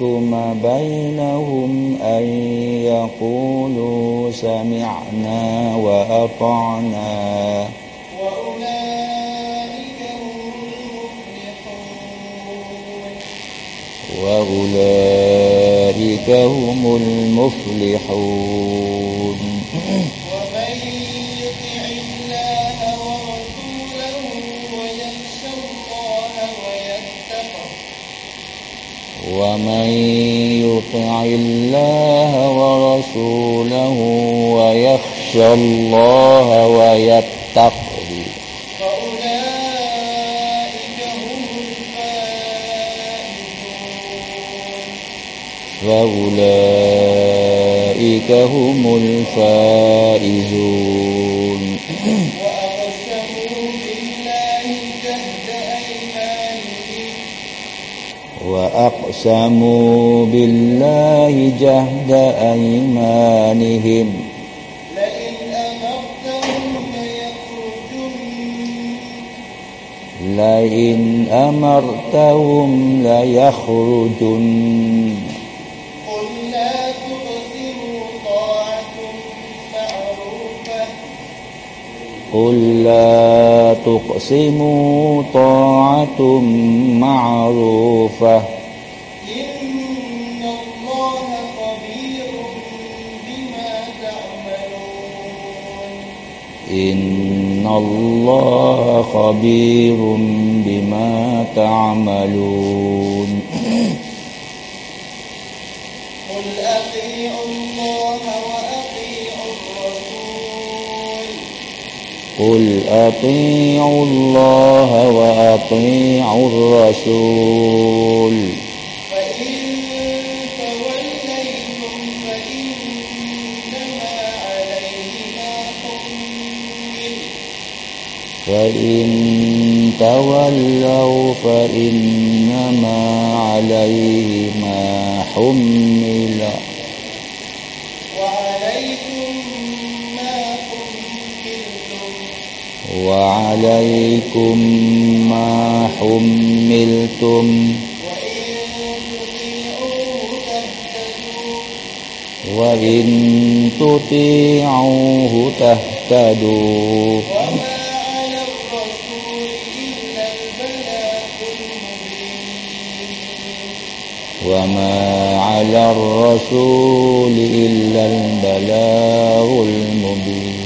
يحكم بينهم أن يقولوا سمعنا وأطعنا وأولئك هم المفلحون وأولئك هم المفلحون ومن يطع الله ورسوله ويخشى الله ويتقه. فأولئك هم الفائزون. فأولئك هم الفائزون وأقسموا بالله جهد أيمانهم. لئن أمرتهم ليخرجن. لئن أمرتهم ليخرجن قل لا تقسموا طاعة معروفة إن الله خبير بما تعملون إن الله خبير بما تعملون قل أطيعوا الله وأطيعوا الرسول فإن توليتم فإنما حمل تولوا فإنما عليه ما حمل وعليكم ما حملتم. وإن تطيعوه تهتدوا. وما على الرسول إلا البلاغ وما على الرسول إلا المبين البلاغ المبين.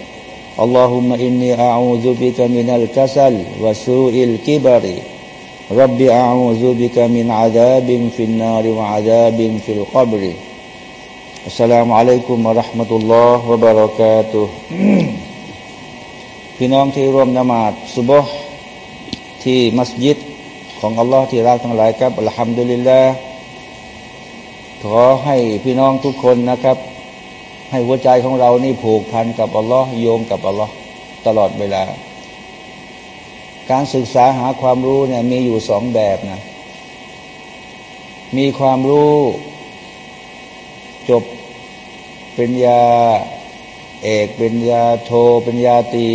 Allahumma inni a'udzu bika minal kasal wa su'il kibari. Rabbi a'udzu bika min adzabin finnar wa adzabin fil qabri. Assalamualaikum warahmatullahi wabarakatuh. พี่น้องที่ร่วมนมาศสุบฮ์ที่มัสยิดของอัลลอฮ์ที่รักทั้งหลายครับอัลฮัมดุลิลละขอให้พี่น้องทุกคนนะครับ ให้หัวใจของเรานี่ผูกพันกับอัลลอฮ์โยงกับอัลลอฮ์ตลอดเวลา การศึกษาหาความรู้เนี่ยมีอยู่สองแบบนะ มีความรู้จบเป็นยาเอกเป็นยาโทเป็นยาตี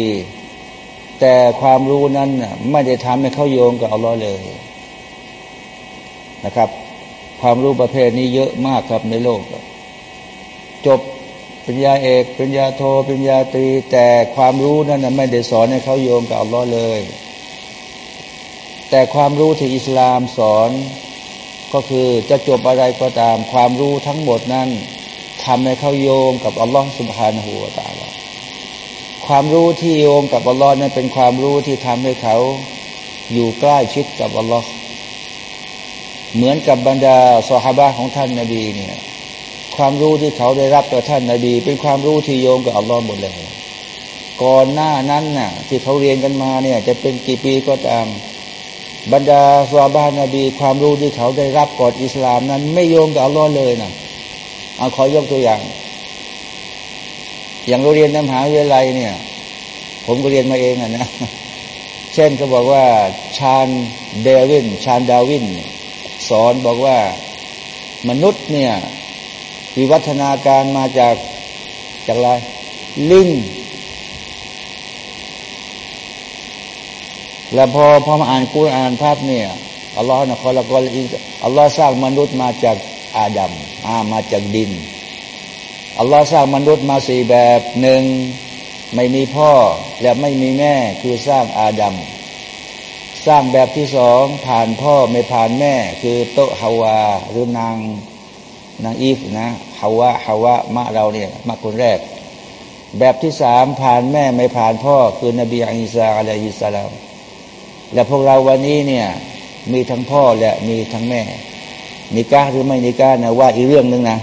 แต่ความรู้นั้นไม่ได้ทำให้เขาโยงกับอัลลอฮ์เลยนะครับ ความรู้ประเภทนี้เยอะมากครับในโลก จบ ปริญญาเอกปริญญาโทปริญญาตรี แต่ความรู้นั้นไม่ได้สอนให้เขาโยงกับอัลลอฮ์เลย แต่ความรู้ที่อิสลามสอนก็คือจะจบอะไรก็ตาม ความรู้ทั้งหมดนั้นทำให้เขาโยงกับอัลลอฮฺสุบฮานาหูตาลาความรู้ที่โยงกับอัลลอฮ์นั้นเป็นความรู้ที่ทำให้เขาอยู่ใกล้ชิดกับอัลลอฮ์เหมือนกับบรรดาสหบาของท่านนาบีเนี่ย ความรู้ที่เขาได้รับจากท่านนาบี เป็นความรู้ที่โยงกับอัลลอฮ์หมดเลย ก่อนหน้านั้นน่ะ ที่เขาเรียนกันมาเนี่ย จะเป็นกี่ปีก็ตาม บรรดาสวาบานนบี ความรู้ที่เขาได้รับก่อนอิสลามนั้น ไม่โยงกับอัลลอฮ์เลยนะเอาขอยกตัวอย่าง อย่างเราเรียนในมหาวิทยาลัยเนี่ย ผมก็เรียนมาเองอะนะเช่นเขาบอกว่าชาญเดวินชาญดาวิน สอนบอกว่ามนุษย์เนี่ย วิวัฒนาการมาจากจากอะไรลิงแล้วพอพอมาอ่านกุรอานภาพเนี่ยอัลลอฮ์นะคอละกอลอัลลอฮ์สร้างมนุษย์มาจากอาดัมอามาจากดินอัลลอฮ์สร้างมนุษย์มาสี่แบบหนึ่งไม่มีพ่อและไม่มีแม่คือสร้างอาดัมสร้างแบบที่สองผ่านพ่อไม่ผ่านแม่ คือโตฮาวาหรือนาง นางอีฟนะฮาวะฮาวะมะเราเนี่ยมะคนแรก แบบที่สามผ่านแม่ไม่ผ่านพ่อ คือนบีอิสาอะลัยฮิสลามและพวกเราวันนี้เนี่ยมีทั้งพ่อและมีทั้งแม่ นิกาหรือไม่นิกานะว่าอีกเรื่องหนึ่งนะ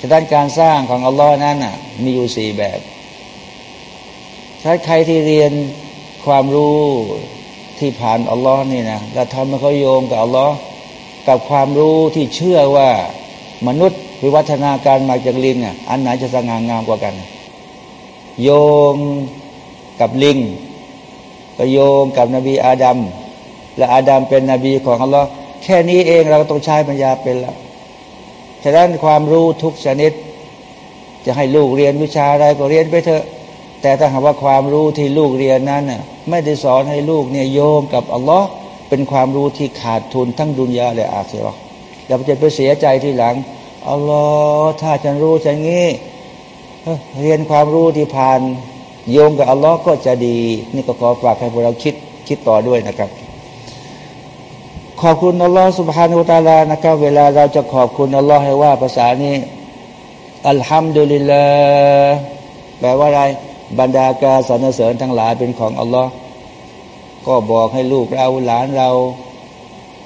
ฉะนั้นการสร้างของอัลลอฮ์นั้นน่ะมีอยู่สี่แบบถ้าใครที่เรียนความรู้ที่ผ่านอัลลอฮ์นี่นะแล้วทำให้เขาโยงกับอัลลอฮ์กับความรู้ที่เชื่อว่า มนุษย์วิวัฒนาการมาจากลิงอะอันไหนจะสง่างามกว่ากัน โยงกับลิงก็โยงกับนบีอาดัมและอาดัมเป็นนบีของอัลลอฮ์แค่นี้เองเราต้องใช้ปัญญาเป็นแล้วฉะนั้นความรู้ทุกชนิด จะให้ลูกเรียนวิชาอะไรก็เรียนไปเถอะ แต่ถ้าหากว่าความรู้ที่ลูกเรียนนั้นน่ะไม่ได้สอนให้ลูกเนี่ยโยงกับอัลลอฮ์เป็นความรู้ที่ขาดทุนทั้งดุนยาและอาคีรอ อย่าไปไปเสียใจทีหลังอัลลอฮ์ถ้าฉันรู้ฉันงี้เรียนความรู้ที่ผ่าน โยงกับอัลลอฮ์ก็จะดี นี่ก็ขอฝากให้พวกเราคิดคิดต่อด้วยนะครับ ขอบคุณอัลลอฮ์สุบฮานุตาลานะครับ เวลาเราจะขอบคุณอัลลอฮ์ให้ว่าภาษานี้อัลฮัมดุลิลลาแปลว่าอะไรบรรดาการสรรเสริญทั้งหลายเป็นของอัลลอฮ์ก็บอกให้ลูกเราหลานเรา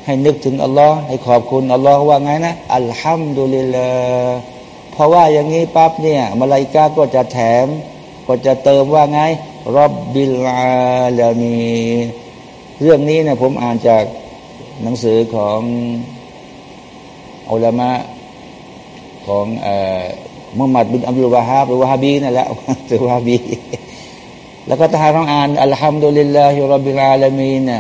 ให้นึกถึงอัลลอฮ์ให้ขอบคุณอัลลอฮ์ว่าไงนะอัลฮัมดุลิลลาห์เพราะว่าอย่างนี้ปั๊บเนี่ยมาลายกาก็จะแถม ก็จะเติมว่าไงرب العالمين เรื่องนี้นะผมอ่านจากหนังสือของอัลามะของมุฮัมมัดบินอับดุลวาฮาบหรือวาฮาบีนั่นแหละหรือวาฮาบี แล้วก็ทหารต้องอ่านالحمد لله رب العالمين นะ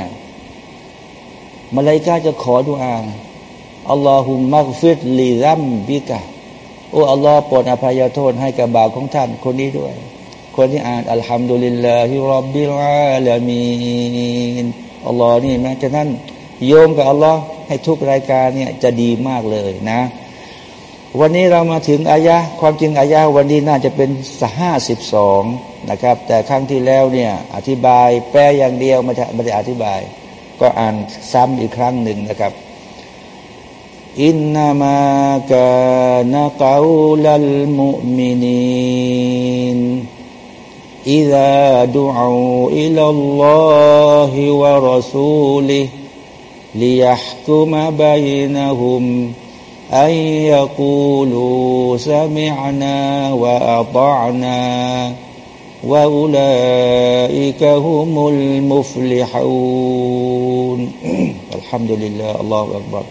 มาลายกาจะขอดุอาاللهم اغفر لذنبك โอ้อัลลอฮ์โปรดอภัยโทษให้กับบาปของท่านคนนี้ด้วย คนที่อ่านالحمد لله رب العالمين อัลลอฮ์นี่แม้ฉะนั้นโยมกับอัลลอฮ์ให้ทุกรายการเนี่ยจะดีมากเลยนะ วันนี้เรามาถึงอายะความจริงอายะวันนี้น่าจะเป็นสห้าสิบสองนะครับ แต่ครั้งที่แล้วเนี่ยอธิบายแปลอย่างเดียวไม่ได้อธิบาย ก็อ่านซ้ำอีกครั้งหนึ่งนะครับอินนามากานกาลัลมุมินีน إذا دعوا إلى الله ورسوله ليحكم بينهم أن يقولوا سمعنا وأطعنا وأولئك هم المفلحون. الحمد لله الله أكبر.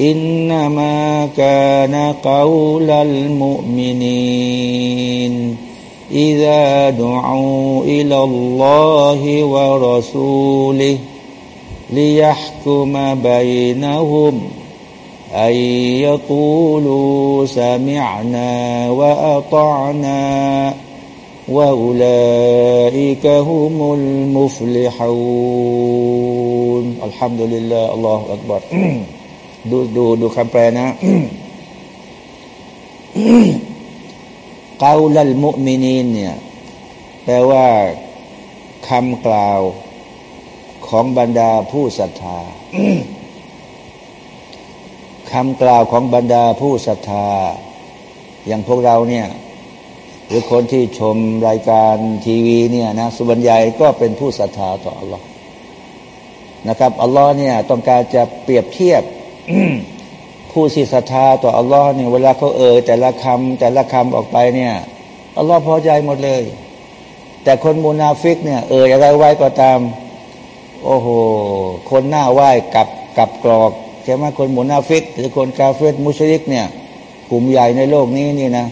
إنما كان قول المؤمنين إذا دعوا إلى الله ورسوله ليحكم بينهم أن يقولوا سمعنا وأطعنا. وأولئك هم المفلحون الحمد لله الله أكبر ดูดูดูคำแปลนะกาลัลมุมินีนเนี่ยแปลว่าคำกล่าวของบรรดาผู้ศรัทธา คำกล่าวของบรรดาผู้ศรัทธา อย่างพวกเราเนี่ย หรือคนที่ชมรายการทีวีเนี่ยนะผู้บรรยายก็เป็นผู้ศรัทธาต่ออัลลอฮ์นะครับอัลลอฮ์เนี่ยต้องการจะเปรียบเทียบผู้ที่ศรัทธาต่ออัลลอฮ์เนี่ยเวลาเขาเอ่ยแต่ละคำแต่ละคำออกไปเนี่ยอัลลอฮ์พอใจหมดเลย แต่คนมุนาฟิกเนี่ยเอ่ยอะไรไว้ก็ตาม โอ้โห คนหน้าไหว้กลับกลับกลอกใช่ไหมคนมูนาฟิกหรือคนกาเฟตมุชริกเนี่ยกลุ่มใหญ่ในโลกนี้นี่นะ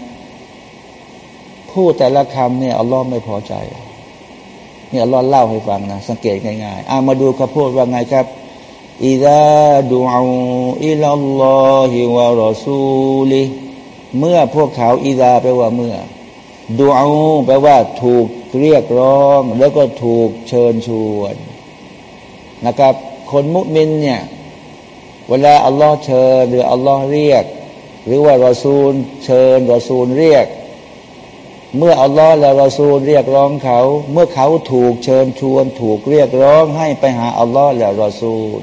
พูดแต่ละคำเนี่ยอัลลอฮ์ไม่พอใจนี่อัลลอฮ์เล่าให้ฟังนะสังเกตง่ายๆอามาดูคำพูดว่าไงครับอิดะดูอาอิลลอฮิวะรอซูลิเมื่อพวกเขาอิดาแปลว่าเมื่อดูอาแปลว่าถูกเรียกร้อง แล้วก็ถูกเชิญชวนนะครับ คนมุสลิมเนี่ยเวลาอัลลอฮ์เชิญหรืออัลลอฮ์เรียก หรือว่ารอซูล เชิญรอซูลเรียก เมื่ออัลลอฮ์และรอซูลเรียกร้องเขา เมื่อเขาถูกเชิญชวน ถูกเรียกร้องให้ไปหาอัลลอฮ์และรอซูล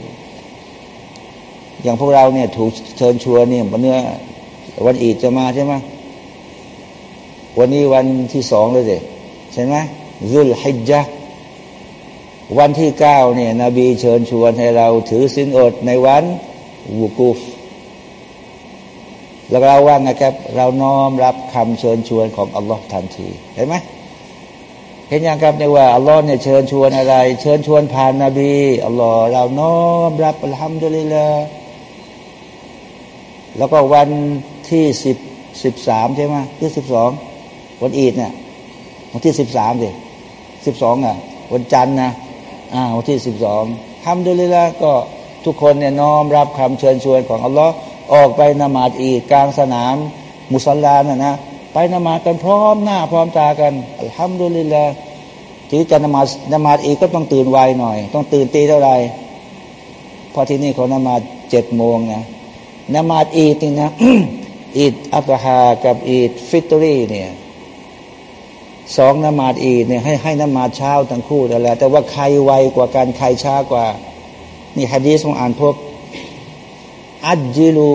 อย่างพวกเราเนี่ยถูกเชิญชวนเนี่ยวันเนี้ยวันอีดจะมาใช่ไหมวันนี้วันที่สองเลยสิใช่ไหมรุลฮิจจ์วันที่เก้าเนี่ยนบีเชิญชวนให้เราถือสินอดในวันวูกูฟ แล้วเราว่าไงครับ เราน้อมรับคำเชิญชวนของอัลลอฮ์ทันที เห็นไหมเห็นอยังครับในว่าอัลลอฮ์เนี่ยเชิญชวนอะไร เชิญชวนผ่านนาบีอัลลอฮ์เราน้อมรับอัลฮัมดุลิลลาแล้วก็วันที่สิบสิบสามใช่ไหมที่สิบสองวันอีดเนี่ยวันที่สิบสามสิสิบสองอะ วันจันทร์นะอ่าวันที่สิบสองทำด้วยเลยละก็ทุกคนเนี่ยน้อมรับคำเชิญชวนของอัลลอฮ์ ออกไปนมาดอีดกลางสนาม มุสลานะนะไปนมาดกันพร้อมหน้าพร้อมตากันอัลฮัมดุลิลละที่จะนมาดนมาดอีกก็ต้องตื่นไวหน่อย ต้องตื่นตีเท่าไหร่พอที่นี่เขานมาดเจ็ดโมงนะนมาดอีดนี่นะอีดอัฎฮากับอีดฟิตรีเนี่ยสองนมาดอีดเนี่ยให้ให้นมาดเช้าทั้งคู่แต่แล้วแต่ว่าใครไวกว่ากันใครช้ากว่า นี่ฮะดีสของอ่านพบ อัจจิลู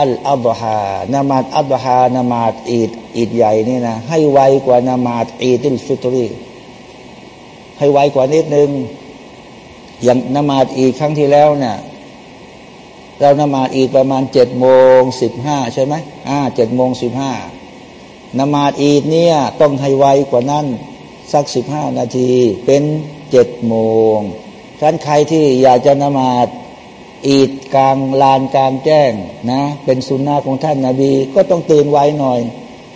อัลอับฮานมาดอับฮานมาดอีดอีดใหญ่นี่นะให้ไวกว่านมาดอีดิลฟิตรีให้ไวกว่านิดนึง อย่างนมาดอีดครั้งที่แล้วเนี่ยเรานมาดอีกประมาณเจ็ดโมงสิบห้าใช่ไหมอ่าเจ็ดโมงสิบห้านมาดอีดเนี่ยต้องให้ไวกว่านั้นสักสิบห้านาทีเป็นเจ็ดโมงท่านใครที่อยากจะนมาด อีดกลางลานกลางแจ้งนะเป็นสุนนะของท่านนาบีก็ต้องตื่นไวหน่อย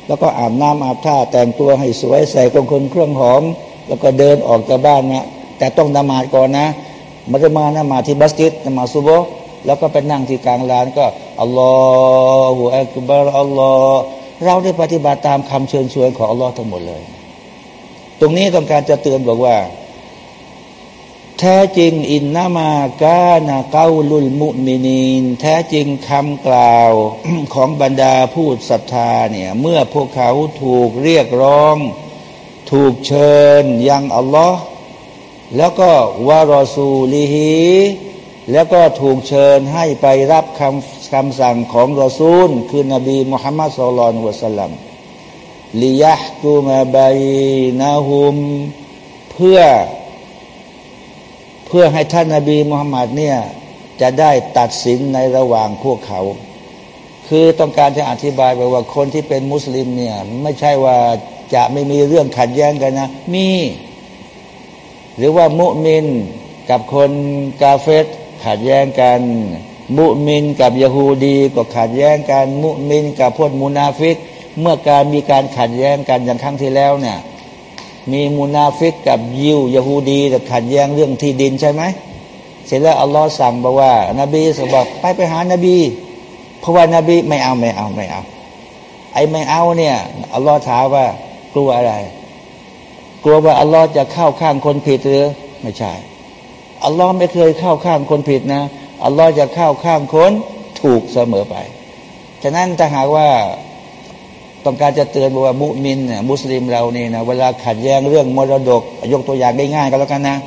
แล้วก็อาบน้ำอาบท่าแต่งตัวให้สวยใส่กงคนเครื่องหอม แล้วก็เดินออกจากบ้านนะแต่ต้องนมาดก่อนนะมาจะมานมาที่บัสจิตนมาซุโบแล้วก็ไปนั่งที่กลางลานก็อัลลอฮฺอักบารอัลลอฮ์เราได้ปฏิบัติตามคำเชิญชวนของอัลลอฮ์ทั้งหมดเลย ตรงนี้ต้องการจะเตือนบอกว่า แท้จริงอินนามากานาเกาลุลมุมินีน แท้จริงคำกล่าวของบรรดาผู้ศรัทธาเนี่ยเมื่อพวกเขาถูกเรียกร้อง ถูกเชิญยังอัลลอฮ์แล้วก็วารอซูลิฮีแล้วก็ถูกเชิญให้ไปรับคำคำสั่งของรอซูล คือนบีมุฮัมมัดสุลลัลวะสัลลัมลิยะกุมาบายนาฮุม เพื่อ เพื่อให้ท่านนาบีมุฮัมมัดเนี่ยจะได้ตัดสินในระหว่างพวกเขา คือต้องการจะอธิบายไปว่าคนที่เป็นมุสลิมเนี่ยไม่ใช่ว่าจะไม่มีเรื่องขัดแย้งกันนะ มี หรือว่ามุมินกับคนกาเฟรขัดแย้งกัน มุมินกับยะฮูดีก็ขัดแย้งกัน มุมินกับพวกมุนาฟิก เมื่อการมีการขัดแย้งกันอย่างครั้งที่แล้วเนี่ย มีมุนาฟิกกับยิวยะฮูดีแต่ขัดแย้งเรื่องที่ดินใช่ไหมเสร็จแล้วอัลลอฮ์สั่งบอกว่า นบีสั่งบอกไปไปหานบี เพราะว่านาบีไม่เอาไม่เอาไม่เอา ไอ้ไม่เอาเนี่ยอัลลอฮ์ถามว่ากลัวอะไร กลัวว่าอัลลอฮ์จะเข้าข้างคนผิดหรือไม่ใช่อัลลอฮ์ไม่เคยเข้าข้างคนผิดนะอัลลอฮ์จะเข้าข้างคนถูกเสมอไป ฉะนั้นถ้าหากว่า ต้องการจะเตือนว่ามุมินเนี่ยมุสลิมเรานี่นะเวลาขัดแย้งเรื่องมรดก ยกตัวอย่างง่ายๆก็แล้วกันนะ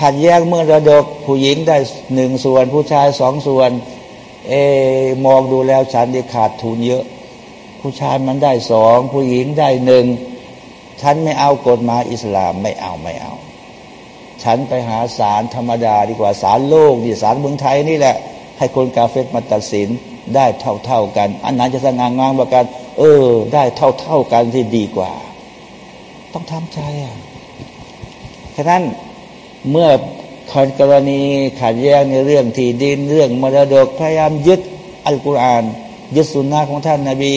ขัดแย้งเมื่อรดก ผู้หญิงได้หนึ่งส่วน ผู้ชายสองส่วน เอมองดูแล้วฉันได้ขาดทุนเยอะ ผู้ชายมันได้สองผู้หญิงได้หนึ่งฉันไม่เอากฎหมายอิสลามไม่เอาไม่เอา ฉันไปหาศาลธรรมดาดีกว่าศาลโลกดีศาลเมืองไทยนี่แหละ ให้คนกาเฟตมาตัดสิน ได้เท่าเท่ากัน อันนั้นจะสง่างามกว่ากัน เออ ได้เท่าเท่ากันที่ดีกว่า ต้องทำใจอะฉะนั้นเมื่อคนกรณีขัดแย้งในเรื่องที่ดินเรื่องมรดกพยายามยึดอัลกุรอานยึดสุนนะของท่านนาบี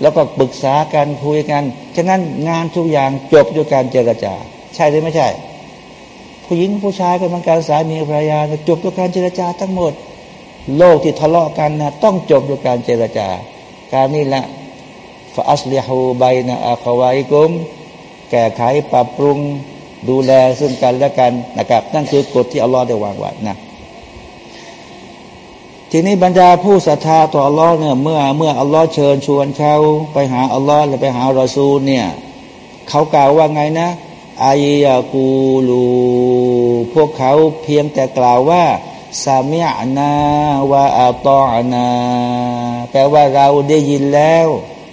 แล้วก็ปรึกษากันคุยกัน ฉะนั้นงานทุกอย่างจบด้วยการเจรจา ใช่หรือไม่ใช่ ผู้หญิงผู้ชายกันมันการสามีภรรยาจบด้วยการเจรจาทั้งหมด โลกที่ทะเลาะกันนะต้องจบด้วยการเจรจาการนี้แหละฟาอัสลิฮูไบนะอาควายกุม แก้ไขปรับปรุงดูแลซึ่งกันและกันนะครับ นั่นคือกฎที่อัลลอฮ์ได้วางไว้นะทีนี้บรรดาผู้ศรัทธาต่ออัลลอฮ์เนี่ยเมื่อเมื่ออัลลอฮ์เชิญชวนเขาไปหาอัลลอฮ์และไปหารอซูลเนี่ยเขากล่าวว่าไงนะอายากูลู พวกเขาเพียงแต่กล่าวว่า สามีอานาวาอัตอนา แปลว่าเราได้ยินแล้ว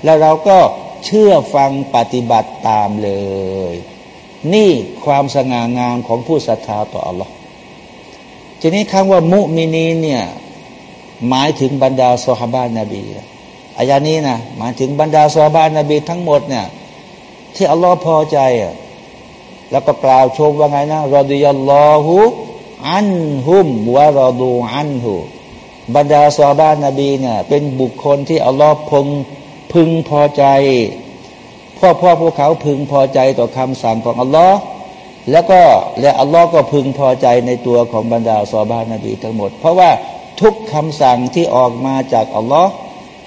แล้วเราก็เชื่อฟังปฏิบัติตามเลย นี่ความสง่างามของผู้ศรัทธาต่ออัลลอฮ์ทีนี้คำว่ามุมินีเนี่ยหมายถึงบรรดาสฮาบานนบีอายานี้นะหมายถึงบรรดาสฮาบานนบีทั้งหมดเนี่ยที่อัลลอฮ์พอใจอะแล้วก็กล่าวชมว่าไงนะรอดิยัลลอฮุ อันฮุมวะรอดูอันฮุบรรดาสาบานนบีเนี่ยเป็นบุคคลที่อัลลอฮ์พึงพึงพอใจพ่อพ่อพวกเขาพึงพอใจต่อคำสั่งของอัลลอฮ์แล้วก็และอัลลอฮ์ก็พึงพอใจในตัวของบรรดาซอบานนบีทั้งหมด เพราะว่าทุกคำสั่งที่ออกมาจากอัลลอฮ์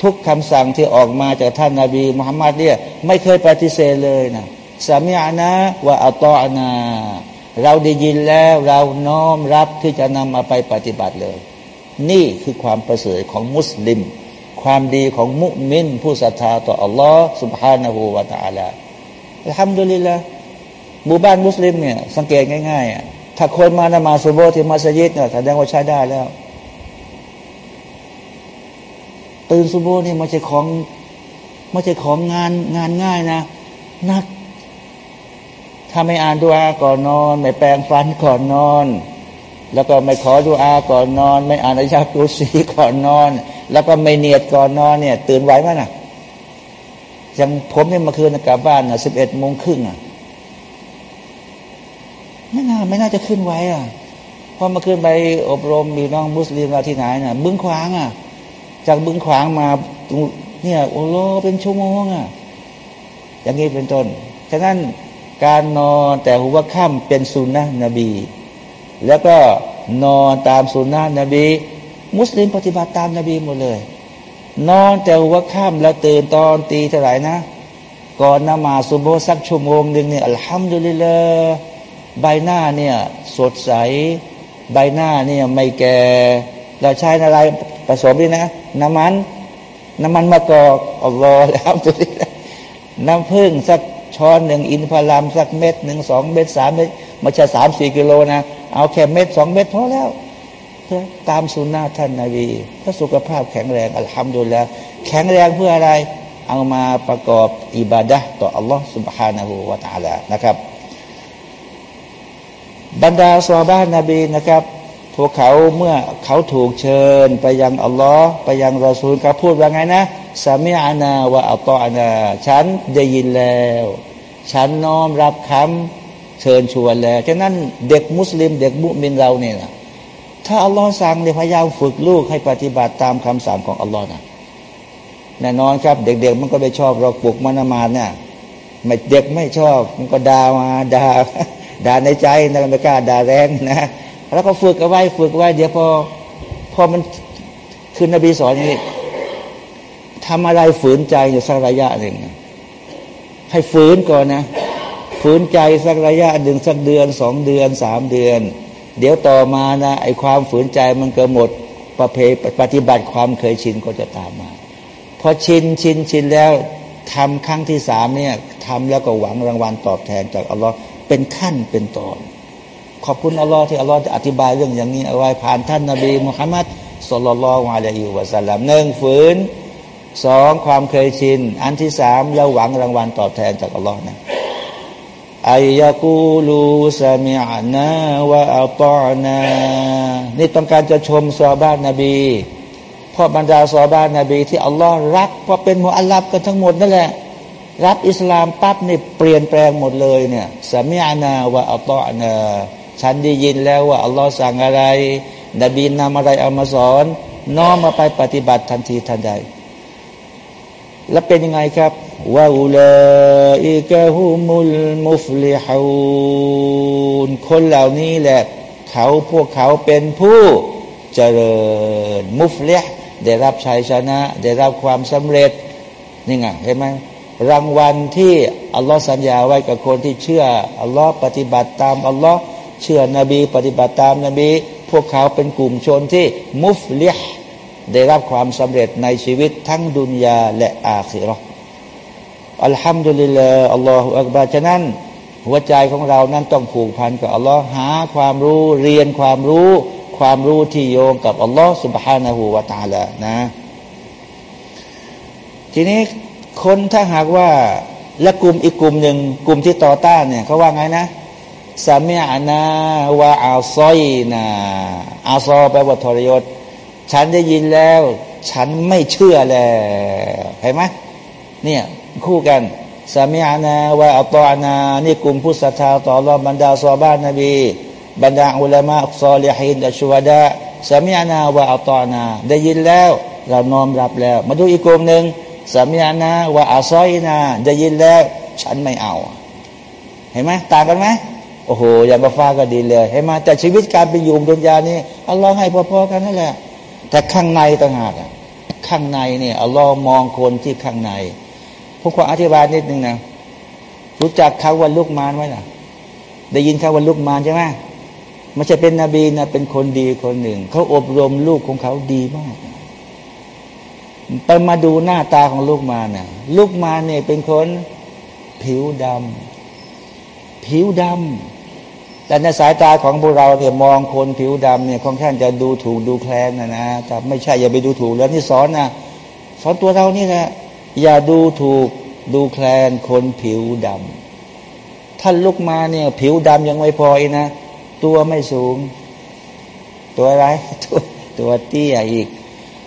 ทุกคำสั่งที่ออกมาจากท่านนาบีมุฮัมมัดเนี่ยไม่เคยปฏิเสธเลยนะสามีอานะว่าอัลตอนา เราได้ยินแล้วเราน้อมรับที่จะนำมาไปปฏิบัติเลย นี่คือความประเสริฐของมุสลิม ความดีของมุมิน ผู้ศรัทธาต่ออัลลอฮ์สุบฮานาหูวาตาลาอัลฮัมดุลิลละหมู่บ้านมุสลิมเนี่ยสังเกตง่ายๆอะถ้าคนมานมาสุโบที่มัสยิดเนี่ยแสดงว่าใช้ได้แล้ว ตื่นสุโบนี่มันจะของมันจะของงานงานง่ายนะหนัก ถ้าไม่อ่านดูอาก่อนนอน ไม่แปรงฟันก่อนนอน แล้วก็ไม่ขอดูอาก่อนนอน ไม่อ่านอายะกุสีก่อนนอน แล้วก็ไม่เนียดก่อนนอนเนี่ย ตื่นไหวไหมนะอย่างผมเนี่ยมาคืนกลับบ้านอะสิบเอ็ดโมงครึ่งอะไม่น่าไม่น่าจะขึ้นไว้อะพอมาขึ้นไปอบรมมีน้องมุสลิมเราที่ไหนน่ะบึ้งขวางอะ จากบึ้งขวางมาเนี่ยโอ้โหเป็นชั่วโมงอะ อย่างนี้เป็นต้นฉะนั้น การนอนแต่หัวค่ำเป็นสุนนะนบี แล้วก็นอนตามสุนนะนบี มุสลิมปฏิบัติตามนบีหมดเลย นอนแต่หัวค่ำแล้วตื่นตอนตีเท่าไหร่นะ ก่อนนมาสุโบสักชั่วโมงหนึ่งเนี่ยอัลฮัมดุลิลละใบหน้าเนี่ยสดใส ใบหน้าเนี่ยไม่แก่ เราใช้อะไรผสมดีนะ น้ำมัน น้ำมันมะกอกอัลลอฮ์แล้วดุลิลน้ำผึ้งสัก ช้อนหนึ่งอินพารามสักเม็ดหนึ่งสองเม็ดสามเม็ดไม่ใช่สามสี่กิโลนะเอาแค่เม็ดสองเม็ดพอแล้วตามสุนนะท่านนาบีถ้าสุขภาพแข็งแรงอัลฮัมดุลิลละแข็งแรงเพื่ออะไร เอามาประกอบอิบาดะต่ออัลลอฮ์ سبحانه และ تعالى นะครับ บรรดาสวาบ้านนบีนะครับ พวกเขาเมื่อเขาถูกเชิญไปยังอัลลอฮ์ไปยังรอซูลเขาพูดว่าไงนะสามีอานาว่าอัลตออานาฉันได้ยินแล้ว ฉันน้อมรับคำเชิญชวนแล้วฉะนั้นเด็กมุสลิม เด็กมุมินเราเนี่ยถ้าอัลลอฮ์สั่งเนี่ยพยายามฝึกลูกให้ปฏิบัติตามคำสั่งของอัลลอฮ์นะแน่นอนครับ เด็ก ๆ มันก็ไม่ชอบเราปลุกมันมาเนี่ยไม่เด็กไม่ชอบมันก็ด่ามาด่าด่าในใจนะไม่กล้าด่าแรงนะ แล้วก็ฝึกเอาไว้ฝึกไว้ เดี๋ยวพอพอมันคือนบีสอนอย่างนี้ทำอะไรฝืนใจอยู่สักระยะหนึ่งให้ฝืนก่อนนะ ฝืนใจสักระยะหนึ่งสักเดือนสองเดือนสามเดือน เดี๋ยวต่อมานะไอความฝืนใจมันก็หมดประเพปฏิบัติความเคยชินก็จะตามมาพอชินชินชินแล้วทำครั้งที่สามเนี่ยทำแล้วก็หวังรางวัลตอบแทนจากอัลลอฮ์เป็นขั้นเป็นตอน ขอบคุณอัลลอฮ์ที่อัลลอฮ์จะอธิบายเรื่องอย่างนี้เอาไว้ผ่านท่านนาบีมุฮัมมัดสลลัลลอฮุอะลัยฮิวะสัลลัมหนึ่งฝืนสองความเคยชิน อันที่สามเราหวังรางวัลตอบแทนจากอัลลอฮ์นะอายะกูลูสามิอานะวะอัลตอนานี่ต้องการจะชมซอบ้านนบีพ่อบรรดาซอบ้านนบี ที่อัลลอฮ์รักเพราะเป็นมุอัลลับกันทั้งหมดนั่นแหละรับอิสลามปั๊บนี่เปลี่ยนแปลงหมดเลยเนี่ยสามีอานาวะอัลตอนา ฉันได้ยินแล้วว่าอัลลอฮ์สั่งอะไร นบีนำอะไรเอามาสอน น้อมมาไปปฏิบัติทันทีทันใด แล้วเป็นยังไงครับว่าอุลาอิกะฮุมุลมุฟลิฮูนคนเหล่านี้แหละ เขาพวกเขาเป็นผู้เจริญมุฟลิฮได้รับชัยชนะ ได้รับความสำเร็จนี่ไงเห็นไหมรางวัลที่อัลลอฮ์สัญญาไว้กับคนที่เชื่ออัลลอฮ์ปฏิบัติตามอัลลอฮ์ เชื่อนบีปฏิบัติตามนบี พวกเขาเป็นกลุ่มชนที่มุฟเลิฮได้รับความสำเร็จในชีวิตทั้งดุนยาและอาคีรออัลฮัมดุลิลลาอัลลอฮฺอักบาฉะนั้น หัวใจของเรานั้นต้องผูกพันกับอัลลอฮ์หาความรู้เรียนความรู้ ความรู้ที่โยงกับอัลลอฮ์สุบฮานาหูวาตาละนะ ทีนี้คนถ้าหากว่าและกลุ่มอีกกลุ่มหนึ่งกลุ่มที่ต่อต้านเนี่ยเขาว่าไงนะ สามีอานาวาอาซอยนาอาซอแปลว่าทรยศ ฉันได้ยินแล้ว ฉันไม่เชื่อแล้วเห็นไหมเนี่ยคู่กันสามีอานาวาอัตอานา นี่กลุ่มผู้ศรัทธาต่อรอบรรดาซอบ้านนบี บรรดาอุลามะซอลิฮินอัชวดาสามีอานาวาอัตอานา ได้ยินแล้ว เราน้อมรับแล้ว มาดูอีกกลุ่มหนึ่งสามีนาว่าอาซอยนา ได้ยินแล้ว ฉันไม่เอา เห็นไหมต่างกันไหม โอ้โหอย่ามาฟ้าก็ดีเลยเห็นไหมแต่ชีวิตการเป็นอยู่ดุนยานี่อัลลอฮ์ให้พอๆกันนั่นแหละ แต่ข้างในต่างหากข้างในเนี่ยอัลลอฮ์มองคนที่ข้างในผมขออธิบายนิดนึงนะรู้จักเขาวันลูกมารไหมล่ะ ได้ยินเขาวันลูกมารใช่ไหมไม่ใช่เป็นนบีนะเป็นคนดีคนหนึ่งเขาอบรมลูกของเขาดีมากไปมาดูหน้าตาของลูกมานี่ยลูกมาเนี่ยเป็นคนผิวดำผิวดำ แต่ในสายตาของพวกเราเนี่ยมองคนผิวดำเนี่ยค่อนข้างจะดูถูกดูแคลนนะนะแต่ไม่ใช่อย่าไปดูถูกแล้วนี่สอนนะสอนตัวเรานี่แหละอย่าดูถูกดูแคลนคนผิวดำท่านลูกมาเนี่ย ผิวดำยังไม่พออีกนะ ตัวไม่สูง ตัวอะไรตัวตัวเตี้ยอีก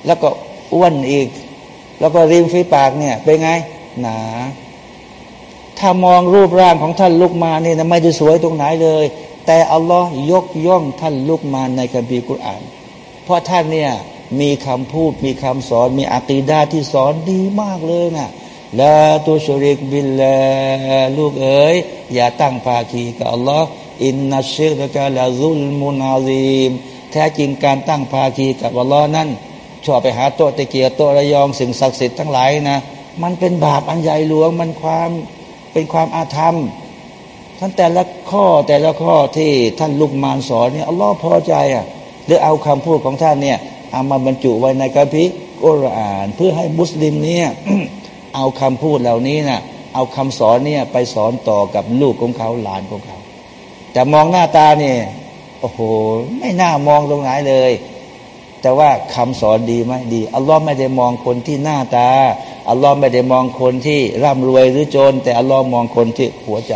แล้วก็อ้วนอีก แล้วก็ริมฝีปากเนี่ย เป็นไง หนาถ้ามองรูปร่างของท่านลุกมาเนี่ยไม่ได้สวยตรงไหนเลย แต่อัลลอฮ์ยกย่องท่านลุกมาในคัมภีร์กุรอาน เพราะท่านเนี่ยมีคำพูดมีคำสอนมีอัตีดาที่สอนดีมากเลยนะลาตุชริกบิลลาลูกเอ๋ยอย่าตั้งภาคีกับอัลลอฮ์อินนัชเชรกาลาซุลมุนาซีมแท้จริงการตั้งภาคีกับอัลลอฮ์นั้นชอบไปหาโต๊ะตะเกียโต๊ะระยองสิ่งศักดิ์สิทธิ์ทั้งหลายนะ มันเป็นบาปอันใหญ่หลวงมันความเป็นความอาธรรม ท่านแต่ละข้อแต่ละข้อที่ท่านลุกมานสอนเนี่ยอัลลอฮ์พอใจอะหรือเอาคำพูดของท่านเนี่ยเอามาบรรจุไว้ในกัมภีร์กุรอาน เพื่อให้มุสลิมเนี่ยเอาคำพูดเหล่านี้นะ่ะเอาคำสอนเนี่ยไปสอนต่อกับลูกของเขาหลานของเขา แต่มองหน้าตาเนี่ยโอ้โห ไม่น่ามองตรงไหนเลย แต่ว่าคำสอนดีไหมดีอัลลอฮ์ไม่ได้มองคนที่หน้าตาอัลลอฮ์ไม่ได้มองคนที่ร่ำรวยหรือจน แต่อัลลอฮ์มองคนที่หัวใจ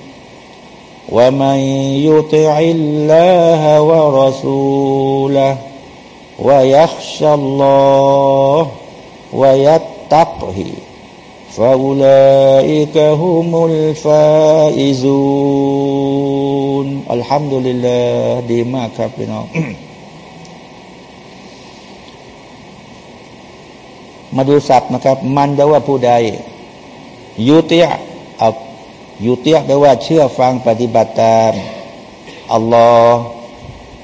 ومن يطع الله ورسوله ويخشى الله ويتقه فأولئك هم الفائزون الحمد لله ดีมากครับพี่น้องมาดูศัพท์นะครับ มันแปลว่าผู้ใดยุติยเ อายุติยแปลว่าเชื่อฟังปฏิบัติตามอัลลอฮ์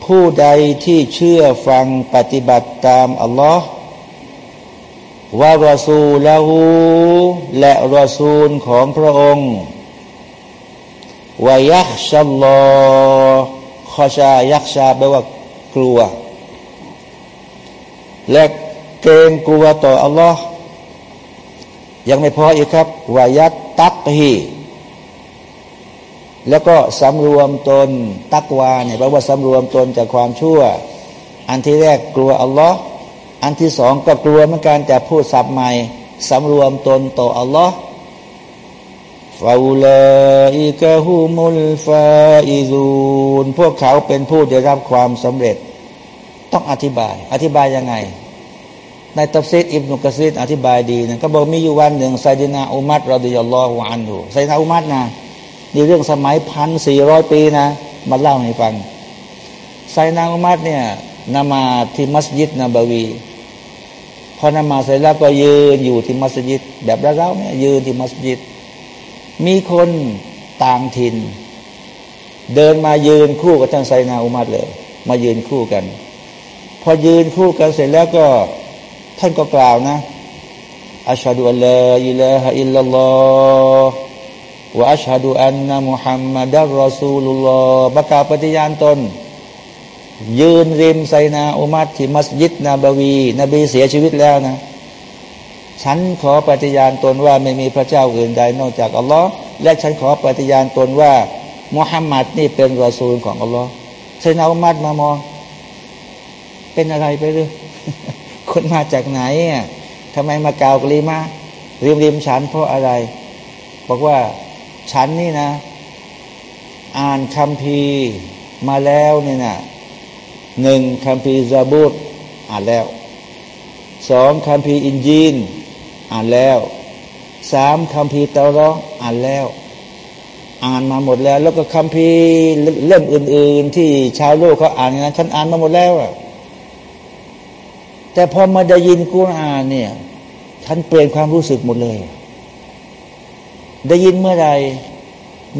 ผู้ใดที่เชื่อฟังปฏิบัติตามอัลลอฮ์ว่ารอซูลาหูและรอซูลของพระองค์วายักชัลลอขอชายักชาแปลว่ากลัว และเกรงกลัวต่ออัลลอฮ์ยังไม่พออีกครับวายัตตักฮี แล้วก็สำรวมตนตักวาเนี่ยแปลว่าสำรวมตนจากความชั่ว อันที่แรกกลัวอัลลอฮ์อันที่สองก็กลัวเหมือนกันแต่พูดสับใหม่สำรวมตนต่ออัลลอฮ์ฟาอุลอิกะฮุมุลฟาอิซูนพวกเขาเป็นผู้ได้รับความสำเร็จ ต้องอธิบาย อธิบายยังไง ในตัฟซีรอิบนุกะซีรอธิบายดีนะก็บอกมีอยู่วันหนึ่งไซดินาอุมัดรอดิยัลลอฮุอันหูไซดินาอุมัดนะ นี่เรื่องสมัยพันสี่ร้อยปีนะ มาเล่าให้ฟังไซนาอุมัรเนี่ยนมาที่มัสยิดนบวี พอนมาเสร็จแล้วก็ยืนอยู่ที่มัสยิด แบบเราเนี่ยยืนที่มัสยิด มีคนต่างถิ่น เดินมายืนคู่กับท่านไซนาอุมัดเลย มายืนคู่กัน พอยืนคู่กันเสร็จแล้วก็ท่านก็กล่าวนะอัชฮะดุอัลลอฮฺอิลาฮะอิลลัลลอฮฺ วะอัชฮะดุอันนะมุฮัมมัดอัลรอซูลุลลอฮฺประกาศปฏิญาณตน ยืนริมไซนาอุมัดที่มัสยิดนาบวี นบีเสียชีวิตแล้วนะ ฉันขอปฏิญาณตนว่าไม่มีพระเจ้าอื่นใดนอกจากอัลลอฮ์และฉันขอปฏิญาณตนว่ามุฮัมมัดนี่เป็นรอซูลของอัลลอฮ์ไซนาอุมัดมามอง เป็นอะไรไปหรือคนมาจากไหนอะทำไมมากล่าวกลีมาริมริมฉันเพราะอะไร บอกว่า ฉันนี่นะ อ่านคำพีมาแล้วเนี่ยนะหนึ่งคัมภีซาบูตอ่านแล้วสองคัมภีอินจีนอ่านแล้วสามคัมภีเตาร้องอ่านแล้ว อ่านมาหมดแล้ว แล้วก็คัมภีร์เล่มอื่น ๆ ที่ชาวโลกเขาอ่านนะฉันอ่านมาหมดแล้วอะแต่พอมาได้ยินกุรอานเนี่ยฉันเปลี่ยนความรู้สึกหมดเลย ได้ยินเมื่อไร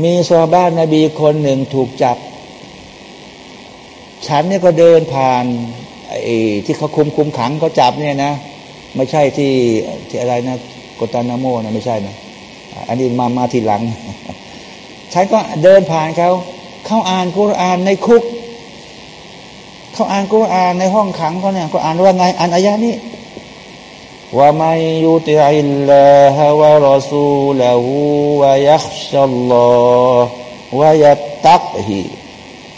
มีซาบ้านนบีคนหนึ่งถูกจับ ฉันเนี่ยก็เดินผ่านไอ้ที่เขาคุมคุมขังเขาจับเนี่ยนะ ไม่ใช่ที่ที่อะไรนะกตานาโมนะไม่ใช่นะอันนี้มามาทีหลัง ฉันก็เดินผ่านเขาเขาอ่านกุรอานในคุกเขาอ่านกุรอานในห้องขังเขาเนี่ยก็อ่านว่าไงอ่านอายะนี้ ว่าไม่ยุติอิลลาฮะวะรอซูลหูวะยักชัลลอฮ์วะยัตตักฮี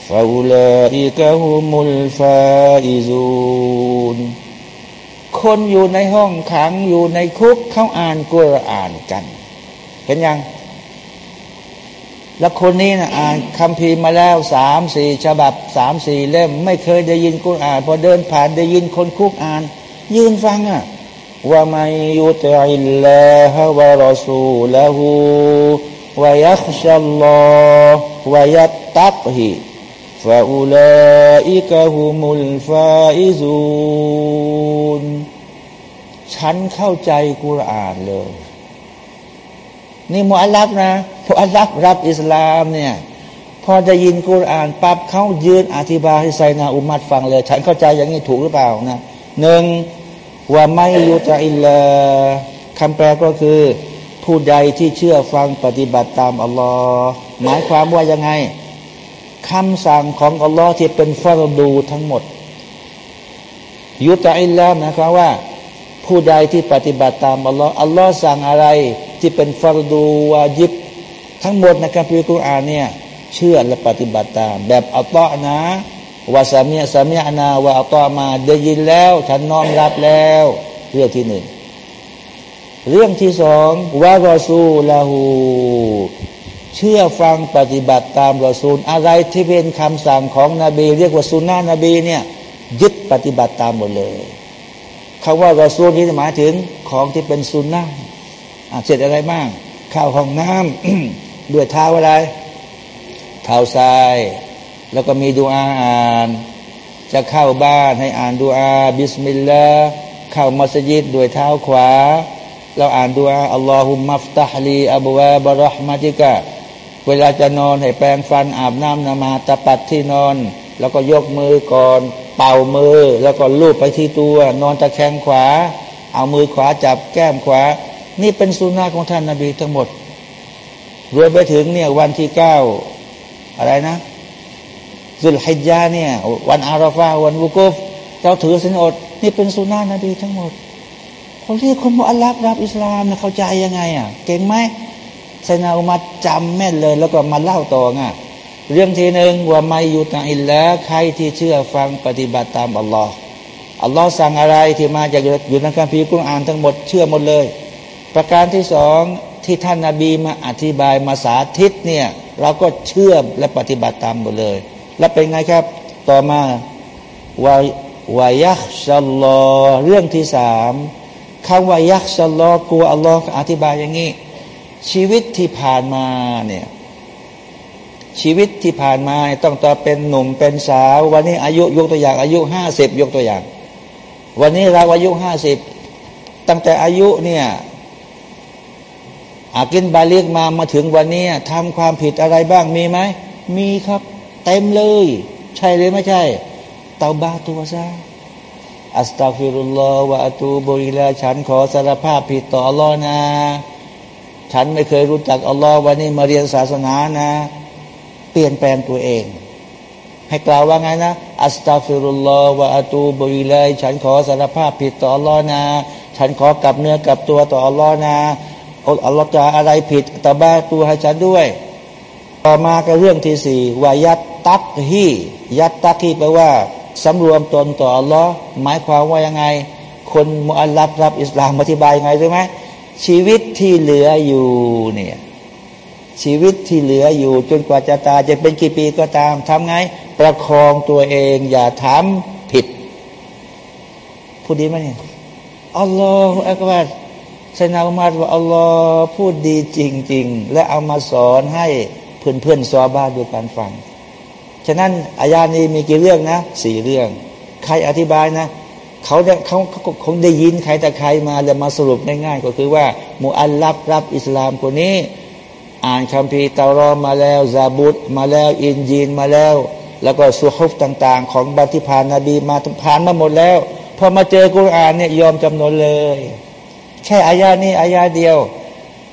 فأولئك هم الفائزون คนอยู่ในห้องขังอยู่ในคุกเขาอ่านกุรอานกัน เห็นยัง แล้วคนนี้นะอ่านคำพีมาแล้วสามสี่ฉบับสามสี่เล่ม ไม่เคยได้ยินกุรอาน พอเดินผ่านได้ยินคนคุกอ่าน ยืนฟังอ่ะว่าไม่ยุติอิลลาฮะ วะรอซูละหูวะยักชัลลอฮ์วะยัตตักฮีฟาอุลาอิกะฮุมุลฟาอิซูนฉันเข้าใจกุรอานเลย นี่มุอัลลัฟนะมุอัลลัฟรับอิสลามเนี่ยพอได้ยินกุรอานปั๊บเขายืนอธิบายให้ไซนาอุมัดฟังเลย ฉันเข้าใจอย่างนี้ถูกหรือเปล่านะหนึ่ง ว่าไม่ยุตอิลลาคำแปลก็คือ ผู้ใดที่เชื่อฟังปฏิบัติตามอัลลอฮ์หมายความว่ายังไงคำสั่งของอัลลอฮ์ที่เป็นฟารดูทั้งหมด ยุตอิลแล้วนะครับว่า ผู้ใดที่ปฏิบัติตามอัลลอฮ์อัลลอฮ์สั่งอะไรที่เป็นฟารดูวาจิบทั้งหมดในคัมภีร์กุรอาเนี่ยเชื่อและปฏิบัติตาม แบบอัลตอนะ วาสามีสามีนาวาอัลตอมาได้ยินแล้ว ฉันน้อมรับแล้ว เรื่องที่หนึ่งเรื่องที่สองวารอซูลาหูเชื่อฟังปฏิบัติตามรอซูล อะไรที่เป็นคำสั่งของนบี เรียกว่าสุนนะนบีเนี่ยยึดปฏิบัติตามหมดเลยคาว่ารอซูลนี้หมายถึงของที่เป็นสุนนะเสร็จอะไรบ้างข้าวห้องน้ำด้วยเท้าอะไร เท้าทราย แล้วก็มีดูอาอ่าน จะเข้าบ้านให้อ่านดูอาبسم اللهเข้ามัสยิดด้วยเท้าขวา เราอ่านดูอาاللهم افتح لي أبواب رحمتك เวลาจะนอนให้แปรงฟันอาบน้ำนมาดปัดที่นอน แล้วก็ยกมือก่อน เป่ามือ แล้วก็ลูบไปที่ตัว นอนตะแคงขวา เอามือขวาจับแก้มขวา นี่เป็นสุนนะของท่านนาบีทั้งหมดรวมไปถึงเนี่ยวันที่เก้าอะไรนะ สุลฮิญาเนี่ย วันอาราฟาวันวุกุฟเราถือสินอด นี่เป็นสุนนะนบีทั้งหมดคนที่คนมุอัลลักรับอิสลามนะเข้าใจยังไงอะเก่งไหมไซนาอุมัดจำแม่นเลย แล้วก็มาเล่าต่อไงเรื่องที่หนึ่งว่าไม่ยุตอินแล้วใครที่เชื่อฟังปฏิบัติตามอัลลอฮ์อัลลอฮ์สั่งอะไรที่มาจากอยู่ในคัมภีร์กุรอานทั้งหมดเชื่อหมดเลย ประการที่สองที่ท่านนาบีมาอธิบายมาสาธิตเนี่ยเราก็เชื่อและปฏิบัติตามหมดเลย แล้วเป็นไงครับ ต่อมาวาวายักชัลลอเรื่องที่สามคำว่ายักชัลลอกลัวอัลลอฮ์อธิบายอย่างนี้ ชีวิตที่ผ่านมาเนี่ยชีวิตที่ผ่านมาต้องต่อเป็นหนุ่มเป็นสาว วันนี้อายุยกตัวอย่าง อายุห้าสิบยกตัวอย่าง วันนี้เราอายุห้าสิบตั้งแต่อายุเนี่ยอากินบาเลียกมามาถึงวันนี้ทำความผิดอะไรบ้างมีไหมมีครับ เต็มเลย ใช่หรือไม่ใช่เตาบาตัวซาอัสตัฟิรุลลอฮวะอตูบุริลาฉันขอสารภาพผิดต่ออัลลอฮ์นะ ฉันไม่เคยรู้จักอัลลอฮ์วันนี้มาเรียนศาสนานะ เปลี่ยนแปลงตัวเอง ให้กล่าวว่าไงนะอัสตัฟิรุลลอฮวะอตูบุริลาฉันขอสารภาพผิดต่ออัลลอฮ์นะ ฉันขอกลับเนื้อกลับตัวต่ออัลลอฮ์นะอัลลอฮ์จะอะไรผิดตาบ้าตัวให้ฉันด้วย ต่อมาก็เรื่องที่สี่วายัตตักฮียัตตักฮีแปลว่าสำรวมตนต่ออัลลอฮ์หมายความว่ายังไง คนมุอัลลัดรับอิสลามอธิบายยังไงรู้ไหมชีวิตที่เหลืออยู่เนี่ยชีวิตที่เหลืออยู่จนกว่าจะตายจะเป็นกี่ปีก็ตามทำไง ประคองตัวเองอย่าทำผิดพูดดีไหมเนี่ยอัลลอฮฺอักบารซนาอุมัดว่าอัลลอฮ์พูดดีจริง ๆ และเอามาสอนให้ เพื่อนเพื่อนซอบ้าด้วยการฟัง ฉะนั้นอายานี้มีกี่เรื่องนะสี่เรื่อง ใครอธิบายนะเขาเขาเขาคงได้ยินใครแต่ใครมาแล้วมาสรุปง่ายๆก็คือว่ามูอัลลับรับอิสลามคนนี้ อ่านคัมภีร์ตารอมาแล้วซาบุตมาแล้วอินจีนมาแล้ว แล้วก็สุฮุฟต่าง ๆ ของบัติพานนบีมาผ่านมาหมดแล้วพอมาเจอกุรอานเนี่ยยอมจำนนเลย แค่อายานี้อายาเดียว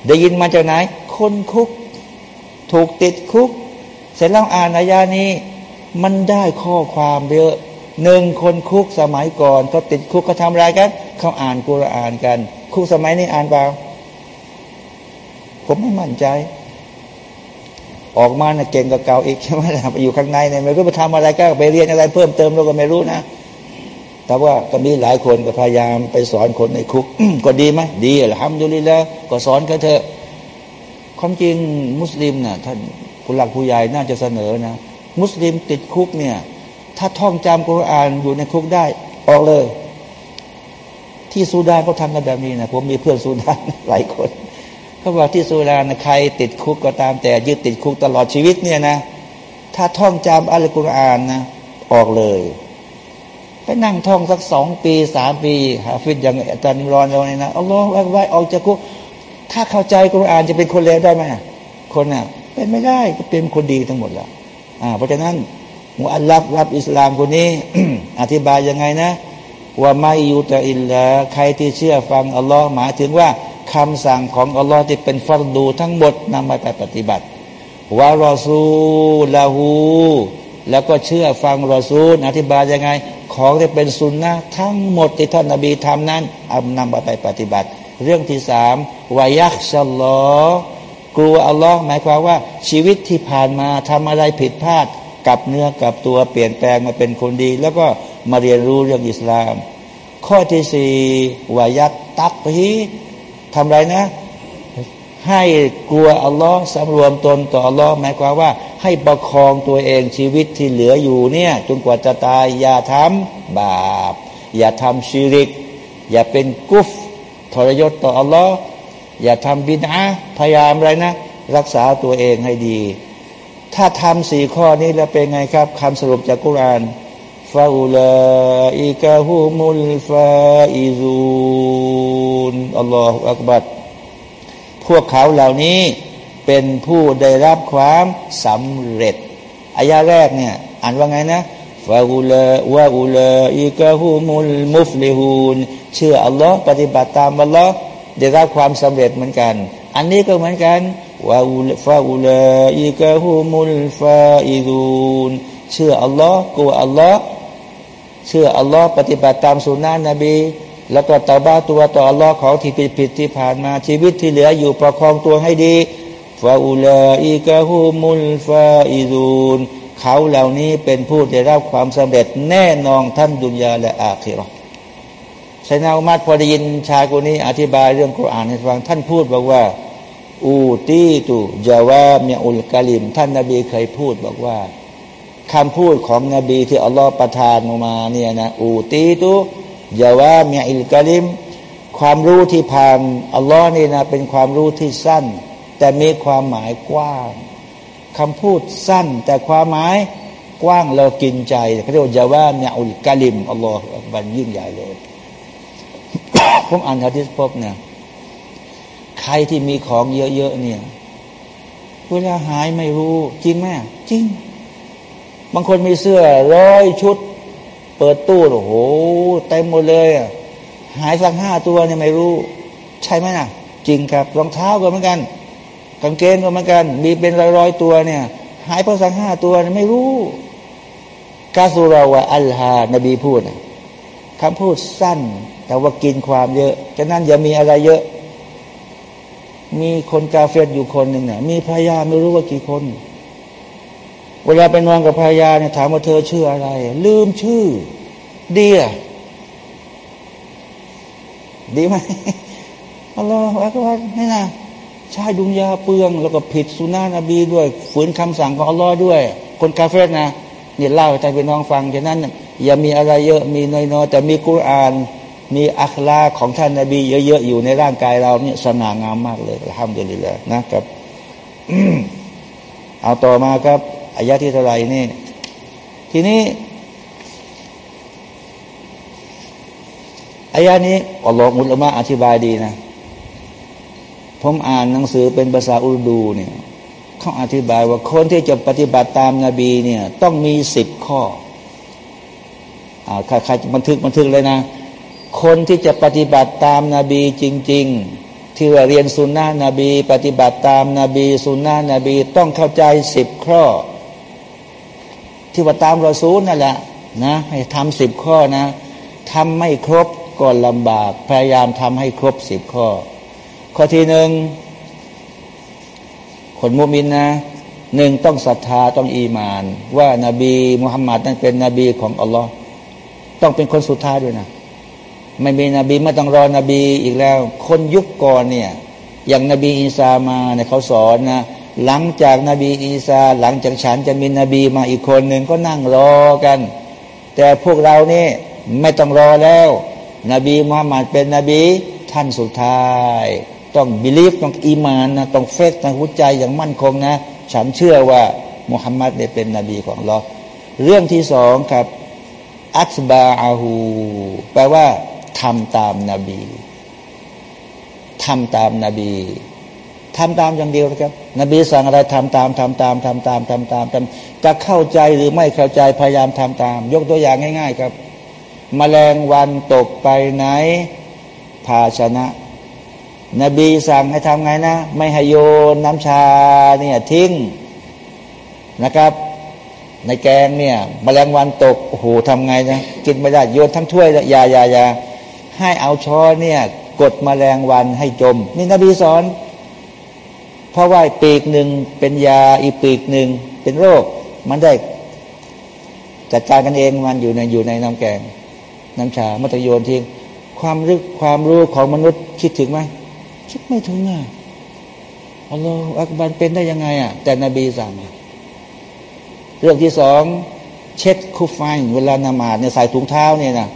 ได้ยินมาจากไหน คนคุก ถูกติดคุก เสร็จแล้วอ่านอายานี้มันได้ข้อความเยอะหนึ่งคนคุกสมัยก่อนเขาติดคุกเขาทำอะไรกันเขาอ่านกุรอานกัน คุกสมัยนี้อ่านเปล่าผมไม่มั่นใจ ออกมาเนี่ยเก่งกับเก่าอีกใช่ไหมไปอยู่ข้างในเนี่ยไม่รู้ไปทำอะไรก็ไปเรียนอะไร เพิ่มเติมเราก็ไม่รู้นะ แต่ว่าก็มีหลายคนก็พยายามไปสอนคนในคุก ก็ดีไหมดีแหละทำดูดีแล้วก็สอนกันเถอะ ความจริงมุสลิมนะ่ะท่านผู้หลักผู้ใหญ่น่าจะเสนอนะ มุสลิมติดคุกเนี่ย ถ้าท่องจำกุรอานอยู่ในคุกได้ ออกเลย ที่ซูดานเขาทำกันแบบนี้นะผมมีเพื่อนซูดานหลายคนเขาบอกที่ซูดานใครติดคุกก็ตามแต่ยึดติดคุกตลอดชีวิตเนี่ยนะ ถ้าท่องจำอัลกุรอานนะ ออกเลยไปนั่งท่องสักสองปีสามปีหาฟิตอย่างอาจารย์รอนเราเนี่ยนะอัลลอฮฺอักบารออกจากคุก ถ้าเข้าใจกุรอานจะเป็นคนเลวได้ไหมคนน่ะเป็นไม่ได้ก็เป็นคนดีทั้งหมดแล้วอ่าเพราะฉะนั้นมุอัลลับรับอิสลามคนนี้ อธิบายยังไงนะว่าไม่ยูตอินละใครที่เชื่อฟังอัลลอฮ์หมายถึงว่าคำสั่งของอัลลอฮ์ที่เป็นฟัรดูทั้งหมดนำมาไปปฏิบัติวารอซูลาหูแล้วก็เชื่อฟังรอซูล อธิบายยังไง ของที่เป็นสุนนะทั้งหมดที่ท่านนาบีทำนั้นเอานำมาไปปฏิบัติ เรื่องที่สามวายักชัลลอกลัวอัลลอฮ์หมายความว่า ชีวิตที่ผ่านมาทำอะไรผิดพลาดกับเนื้อกับตัวเปลี่ยนแปลงมาเป็นคนดี แล้วก็มาเรียนรู้เรื่องอิสลาม ข้อที่สี่วายักตักฮีทำไรนะ ให้กลัวอัลลอฮ์สำรวมตนต่ออัลลอฮ์หมายความว่า ให้ประคองตัวเองชีวิตที่เหลืออยู่เนี่ยจนกว่าจะตายอย่าทำบาป อย่าทำชีริก อย่าเป็นกุฟ ทรยศต่ออัลลอฮ์อย่าทำบินอาพยายามอะไรนะ รักษาตัวเองให้ดี ถ้าทำสี่ข้อนี้แล้วเป็นไงครับคำสรุปจากกุรานฟาอุลาอิกะฮุมุลฟาอิซูนอัลลอฮฺอักบัรพวกเขาเหล่านี้เป็นผู้ได้รับความสำเร็จอายาแรกเนี่ย อ่านว่าไงนะ ฟาอุลาวะอุลาอิกะฮุมุลมุฟลิฮูนเชื่ออัลลอฮ์ปฏิบัติตามอัลลอฮ์ได้รับความสำเร็จเหมือนกัน อันนี้ก็เหมือนกันวาอุลฟาอุลาอิกะฮุมุลฟาอิดูนเชื่ออัลลอฮ์กลัวอัลลอฮ์เชื่ออัลลอฮ์ปฏิบัติตามสุนนะนบี แล้วก็ตาบ้าตัวต่ออัลลอฮ์ของที่ผิดผิดที่ผ่านมาชีวิตที่เหลืออยู่ประคองตัวให้ดีฟาอุลาอิกะฮุมุลฟาอิดูน เขาเหล่านี้เป็นผู้ได้รับความสำเร็จแน่นอนท่านดุนยาและอาคิรอชัยนาอุมัดพอได้ยินชายคนนี้ อธิบายเรื่องกุรอานให้ฟังท่านพูดบอกว่า อูตีตุจาวาเมียอุลกาลิม ท่านนาบีเคยพูดบอกว่าคำพูดของนบีที่อัลลอฮฺประทานมาเนี่ยนะอูตีตุยาวาเมียอิลกาลิม ความรู้ที่ผ่านอัลลอฮ์นี่นะเป็นความรู้ที่สั้น แต่มีความหมายกว้าง คำพูดสั้น แต่ความหมายกว้างเรากินใจเขาเรียกว่ายาว่าเนี่ยอุลกาลิมอัลลอฮฺบันยิ่งใหญ่เลยผมอ่านฮะดิษพบเนี่ยใครที่มีของเยอะๆเนี่ย เวลาหายไม่รู้ จริงไหมจริง บางคนมีเสื้อร้อยชุด เปิดตู้โอ้โหเต็มหมดเลยอะหายสักห้าตัวเนี่ยไม่รู้ ใช่ไหมนะจริงครับรองเท้าก็เหมือนกัน กางเกงก็เหมือนกัน มีเป็นร้อยๆตัวเนี่ย หายไปสักห้าตัวไม่รู้กาสุราวะอัลฮานบีพูดคำพูดสั้น แต่ว่ากินความเยอะฉะนั้นอย่ามีอะไรเยอะ มีคนกาเฟตอยู่คนหนึ่งเนี่ยมีภรรยาไม่รู้ว่ากี่คน เวลาไปนอนกับภรรยาเนี่ยถามว่าเธอชื่ออะไร ลืมชื่อดีอะดีไหมอัลลอฮฺอักบารนี่นะ ใช้ดุนยาเปลือง แล้วก็ผิดสุนานะบีด้วย ฝืนคำสั่งของอัลลอฮ์ด้วย คนกาเฟตนะเนี่ยเล่าให้ท่านพี่น้องฟังฉะนั้น อย่ามีอะไรเยอะมีน้อยๆแต่มีกุรอานมีอัคลาของท่านนาบีเยอะๆอยู่ในร่างกายเราเนี่ยสง่างามมากเลยทำดีเลยนะครับเอาต่อมาครับอายะที่เท่าไหร่นี่ ทีนี้อายะนี้อัลลอฮฺมุลละมะอธิบายดีนะ ผมอ่านหนังสือเป็นภาษาอุรดูเนี่ยเขาอธิบายว่าคนที่จะปฏิบัติตามนาบีเนี่ยต้องมีสิบข้ออ่าใครใครบันทึกบันทึกเลยนะ คนที่จะปฏิบัติตามนาบีจริง ๆ ที่ว่าเรียนสุนนะนบี ปฏิบัติตามนาบีสุนนะนบี ต้องเข้าใจสิบข้อ ที่ว่าตามรอซูลนั่นแหละนะให้ทำสิบข้อนะทำไม่ครบก็ลำบาก พยายามทำให้ครบสิบข้อ ข้อที่หนึ่งคนมุมินนะหนึ่งต้องศรัทธาต้องอีมาน ว่านาบีมุฮัมมัดนั้นเป็นนบีของอัลลอฮ์ต้องเป็นคนสุดท้ายด้วยนะ ไม่มีนบีไม่ต้องรอนบีอีกแล้ว คนยุคก่อนเนี่ย อย่างนบีอีสามาเนี่ยเขาสอนนะหลังจากนบีอีสาหลังจากฉันจะมีนบีมาอีกคนหนึ่งก็นั่งรอกัน แต่พวกเรานี่ไม่ต้องรอแล้ว นบีมุฮัมมัดเป็นนบีท่านสุดท้าย ต้องบิลีฟต้องอีมานนะต้องเฟกทางหัวใจอย่างมั่นคงนะ ฉันเชื่อว่ามุฮัมมัดได้เป็นนบีของเราเรื่องที่สองครับอัตบาอาหูแปลว่าทำตามนาบีทำตามนาบีทำตามอย่างเดียวนะครับ นบีสั่งอะไรทำตามทำตามทำตามทำตามทำจะเข้าใจหรือไม่เข้าใจพยายามทำตาม ยกตัวอย่างง่าย ๆ ครับมแมลงวันตกไปไหน ภาชนะ นบีสั่งให้ทำไงนะ ไม่ให้โยนน้ำชาเนี่ยทิ้งนะครับ ในแกงเนี่ยมแมลงวันตกโอ้โหทำไงนะกินไม่ได้โยนทั้งถ้วยยายายาให้เอาช้อนเนี่ย กดมแมลงวันให้จม นี่นบีสอน เพราะว่าปีกหนึ่งเป็นยาอีกปีกหนึ่งเป็นโรค มันได้จัดการกันเองมันอยู่ในอยู่ในน้ำแกง น้ำชามัตโยนทิ้งความรึกความรู้ของมนุษย์คิดถึงไหม คิดไม่ถึงอะอัลลอฮฺอักบันเป็นได้ยังไงอะ แต่นบีสั่งเรื่องที่สอง เช็ดคุฟไฟเวลานมาดเนี่ยใส่ถุงเท้าเนี่ยนะ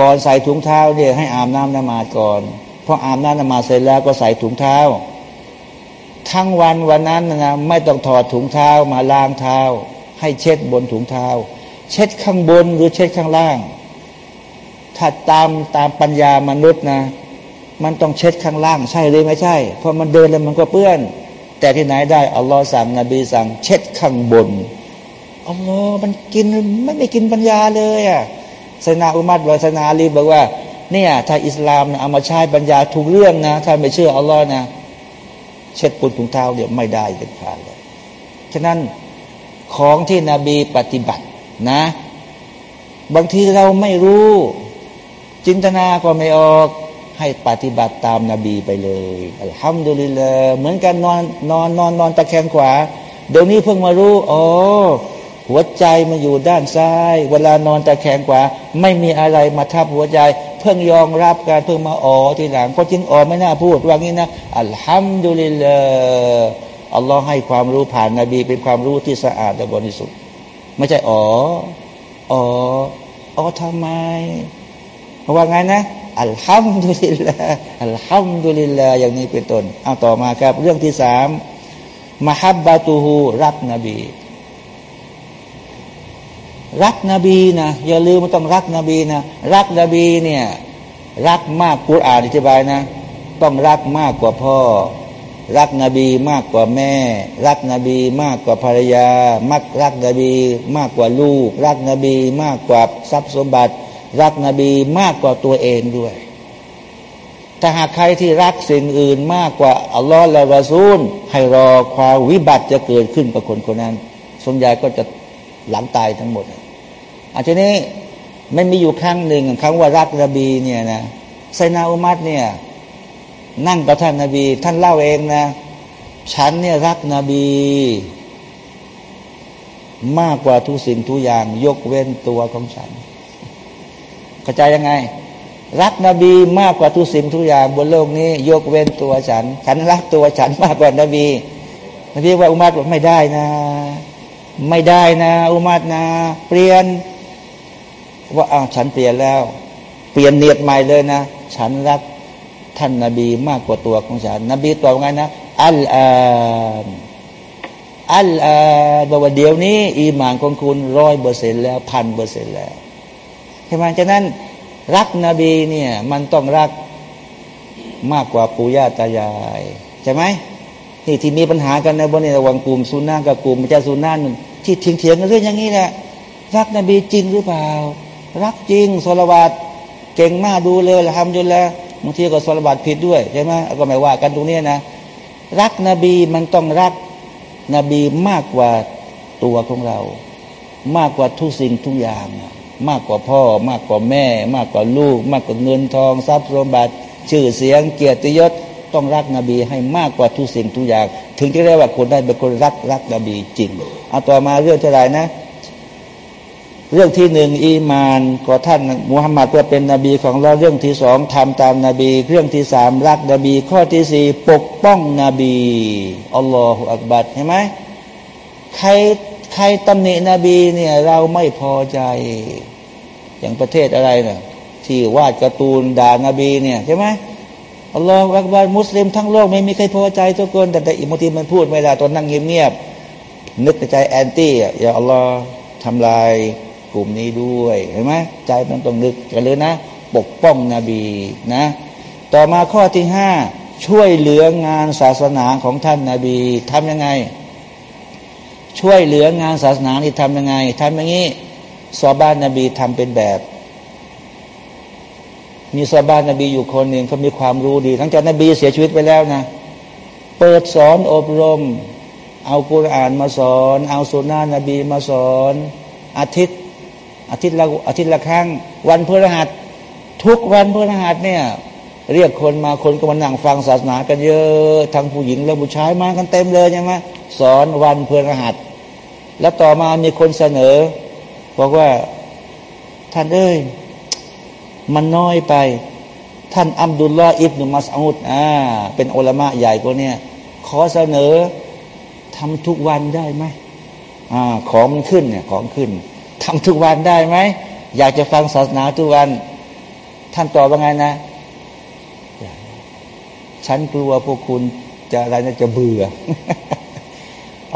ก่อนใส่ถุงเท้าเนี่ยให้อาบน้ำนมาดก่อนพออาบน้ำนมาดเสร็จแล้วก็ใส่ถุงเท้า ทั้งวันวันนั้นนะไม่ต้องถอดถุงเท้ามาล้างเท้า ให้เช็ดบนถุงเท้า เช็ดข้างบนหรือเช็ดข้างล่าง ถ้าตามตามปัญญามนุษย์นะ มันต้องเช็ดข้างล่าง ใช่หรือไม่ใช่ เพราะมันเดินแล้วมันก็เปื้อน แต่ที่ไหนได้อัลลอฮ์สั่งนบีสั่ง เช็ดข้างบนอัลลอฮ์มันกินไม่ไม่กินปัญญาเลยอะศาสนาอุมัดบอกศาสนาลีบอกว่าเนี่ยถ้าอิสลามเอามาใช้ปัญญาถูกเรื่องนะถ้าไม่เชื่ออัลลอฮ์นะ เช็ดปุนถุงเท้าเดี๋ยวไม่ได้เป็นขาดเลยฉะนั้นของที่นบีปฏิบัตินะ บางทีเราไม่รู้ จินตนาก็ไม่ออก ให้ปฏิบัติตามนาบีไปเลยอัลฮัมดุลิลละเหมือนกันนอนนอนนอนนอนตะแคงขวา เดี๋ยวนี้เพิ่งมารู้อ๋อหัวใจมาอยู่ด้านซ้าย เวลานอนตะแคงขวา ไม่มีอะไรมาทับหัวใจ เพิ่งยอมรับการเพิ่งมาอ๋อทีหลัง ก็จริงอ๋อไม่น่าพูดว่างี้นะอัลฮัมดุลิลละอัลลอฮ์ให้ความรู้ผ่านนาบีเป็นความรู้ที่สะอาดและบริสุทธิ์ไม่ใช่อ๋ออ๋ออ๋อทำไมว่าไงนะ อัลฮัมดุลิลลาอัลฮัมดุลิลลาอย่างนี้เป็นต้นเอาต่อมาครับ เรื่องที่สามมหับบาตูฮูรักนบี รักนบีนะอย่าลืมมันต้องรักนบีนะรักนบีเนี่ยรักมากกุรอานอธิบายนะ ต้องรักมากกว่าพ่อ รักนบีมากกว่าแม่ รักนบีมากกว่าภรรยา มักรักนบีมากกว่าลูก รักนบีมากกว่าทรัพย์สมบัติ รักนบีมากกว่าตัวเองด้วย ถ้าหากใครที่รักสิ่งอื่นมากกว่าอัลลอฮ์และรอซูล ให้รอความวิบัติจะเกิดขึ้นกับคนคนนั้นส่วนใหญ่ก็จะหลังตายทั้งหมดอาจจะนี้ไม่มีอยู่ครั้งหนึ่งครั้งว่ารักนบีเนี่ยนะไซนาอุมัดเนี่ยนั่งกับท่านนบี ท่านเล่าเองนะฉันเนี่ยรักนบี มากกว่าทุกสิ่งทุกอย่าง ยกเว้นตัวของฉัน เข้าใจยังไง รักนบีมากกว่าทุกสิ่งทุกอย่างบนโลกนี้ ยกเว้นตัวฉัน ฉันรักตัวฉันมากกว่านบีนบีว่าอุมัดบอกไม่ได้นะ ไม่ได้นะอุมัดนะ เปลี่ยน ว่าอ้าวฉันเปลี่ยนแล้ว เปลี่ยนเนียดใหม่เลยนะ ฉันรักท่านนาบีมากกว่าตัวของฉัน นบีตอบไงนะอัลอาอัลอาบอกว่าเดี๋ยวนี้ อีหมานของคุณร้อยเปอร์เซ็นแล้วพันเปอร์เซ็นแล้ว ช่ไหมฉะนั้น รักนบีเนี่ยมันต้องรักมากกว่าปู่ย่าตายายใช่ไหมนี่ที่มีปัญหากันในบนในระหว่างกลุ่มซุนนะกับกลุ่มเจ้าซุนนะนที่เถียงเถียงกันเรื่องอย่างนี้แหละรักนบีจริงหรือเปล่า รักจริงสลวัตเก่งมากดูเลยทำจนแล้วบางทีก็สลวัตผิดด้วยใช่ไหมก็ไม่ว่ากันตรงนี้นะ รักนบีมันต้องรักนบีมากกว่าตัวของเรา มากกว่าทุกสิ่งทุกอย่าง มากกว่าพ่อ มากกว่าแม่ มากกว่าลูก มากกว่าเงินทอง ทรัพย์สมบัติ ชื่อเสียงเกียรติยศต้องรักนบีให้มากกว่าทุกสิ่งทุกอย่าง ถึงจะเรียกว่าคนได้เป็นคนรักรักนบีจริงเอาต่อมาเรื่องเท่าไรนะ เรื่องที่หนึ่งอีมานก็ท่านมุฮัมมัดว่าเป็นนบีของเราเรื่องที่สองทำตามนาบี เรื่องที่สามรักนบี ข้อที่สี่ปกป้องนบีอัลลอฮฺอักบัดเห็นไหมใคร รตำหนินบีเนี่ยเราไม่พอใจ อย่างประเทศอะไรนะ่ะที่วาดการ์ตูนด่านาบีเนี่ยใช่ไหมอัลลอฮฺอักบารมุสลิมทั้งโลกไม่มีใครพอใจทุกคนแต่แต่อิมทีมันพูดไม่ได้ตอนนั่งเงียบๆนึกในใจแอนตี้อะอย่าอัลลอฮฺทำลายกลุ่มนี้ด้วยเห็นไหมใจมันต้องนึกกันเลยนะ ปกป้องนบีนะ ต่อมาข้อที่ห้าช่วยเหลืองานศาสนาของท่านนาบีทำยังไง ช่วยเหลืองานศาสนาที่ทำยังไงทำอย่างนี้ซอบ้านนบีทำเป็นแบบ มีซอบ้านนบีอยู่คนหนึ่งเขามีความรู้ดีหลังจากนบีเสียชีวิตไปแล้วนะ เปิดสอนอบรม เอากุรอานมาสอน เอาสุนานะนบีมาสอน อาทิตย์ อาทิตย์ละอาทิตย์ละครั้ง วันพฤหัส ทุกวันพฤหัสเนี่ยเรียกคนมาคนก็มานั่งฟังศาสนากันเยอะทั้งผู้หญิงและผู้ชายมากันเต็มเลยใช่ไหม สอนวันเพฤหัส แล้วต่อมามีคนเสนอบอกว่าท่านเอ้ยมันน้อยไป ท่านอัมดุลลอฮ์อิบนุมัสอุดอ่าเป็นอัลมะใหญ่กว่านี้ขอเสนอทำทุกวันได้ไหมอ่าของมันขึ้นเนี่ยของขึ้นทำทุกวันได้ไหมอยากจะฟังศาสนาทุกวัน ท่านตอบว่าไงนะฉันกลัวพวกคุณจะอะไรนะจะเบื่อ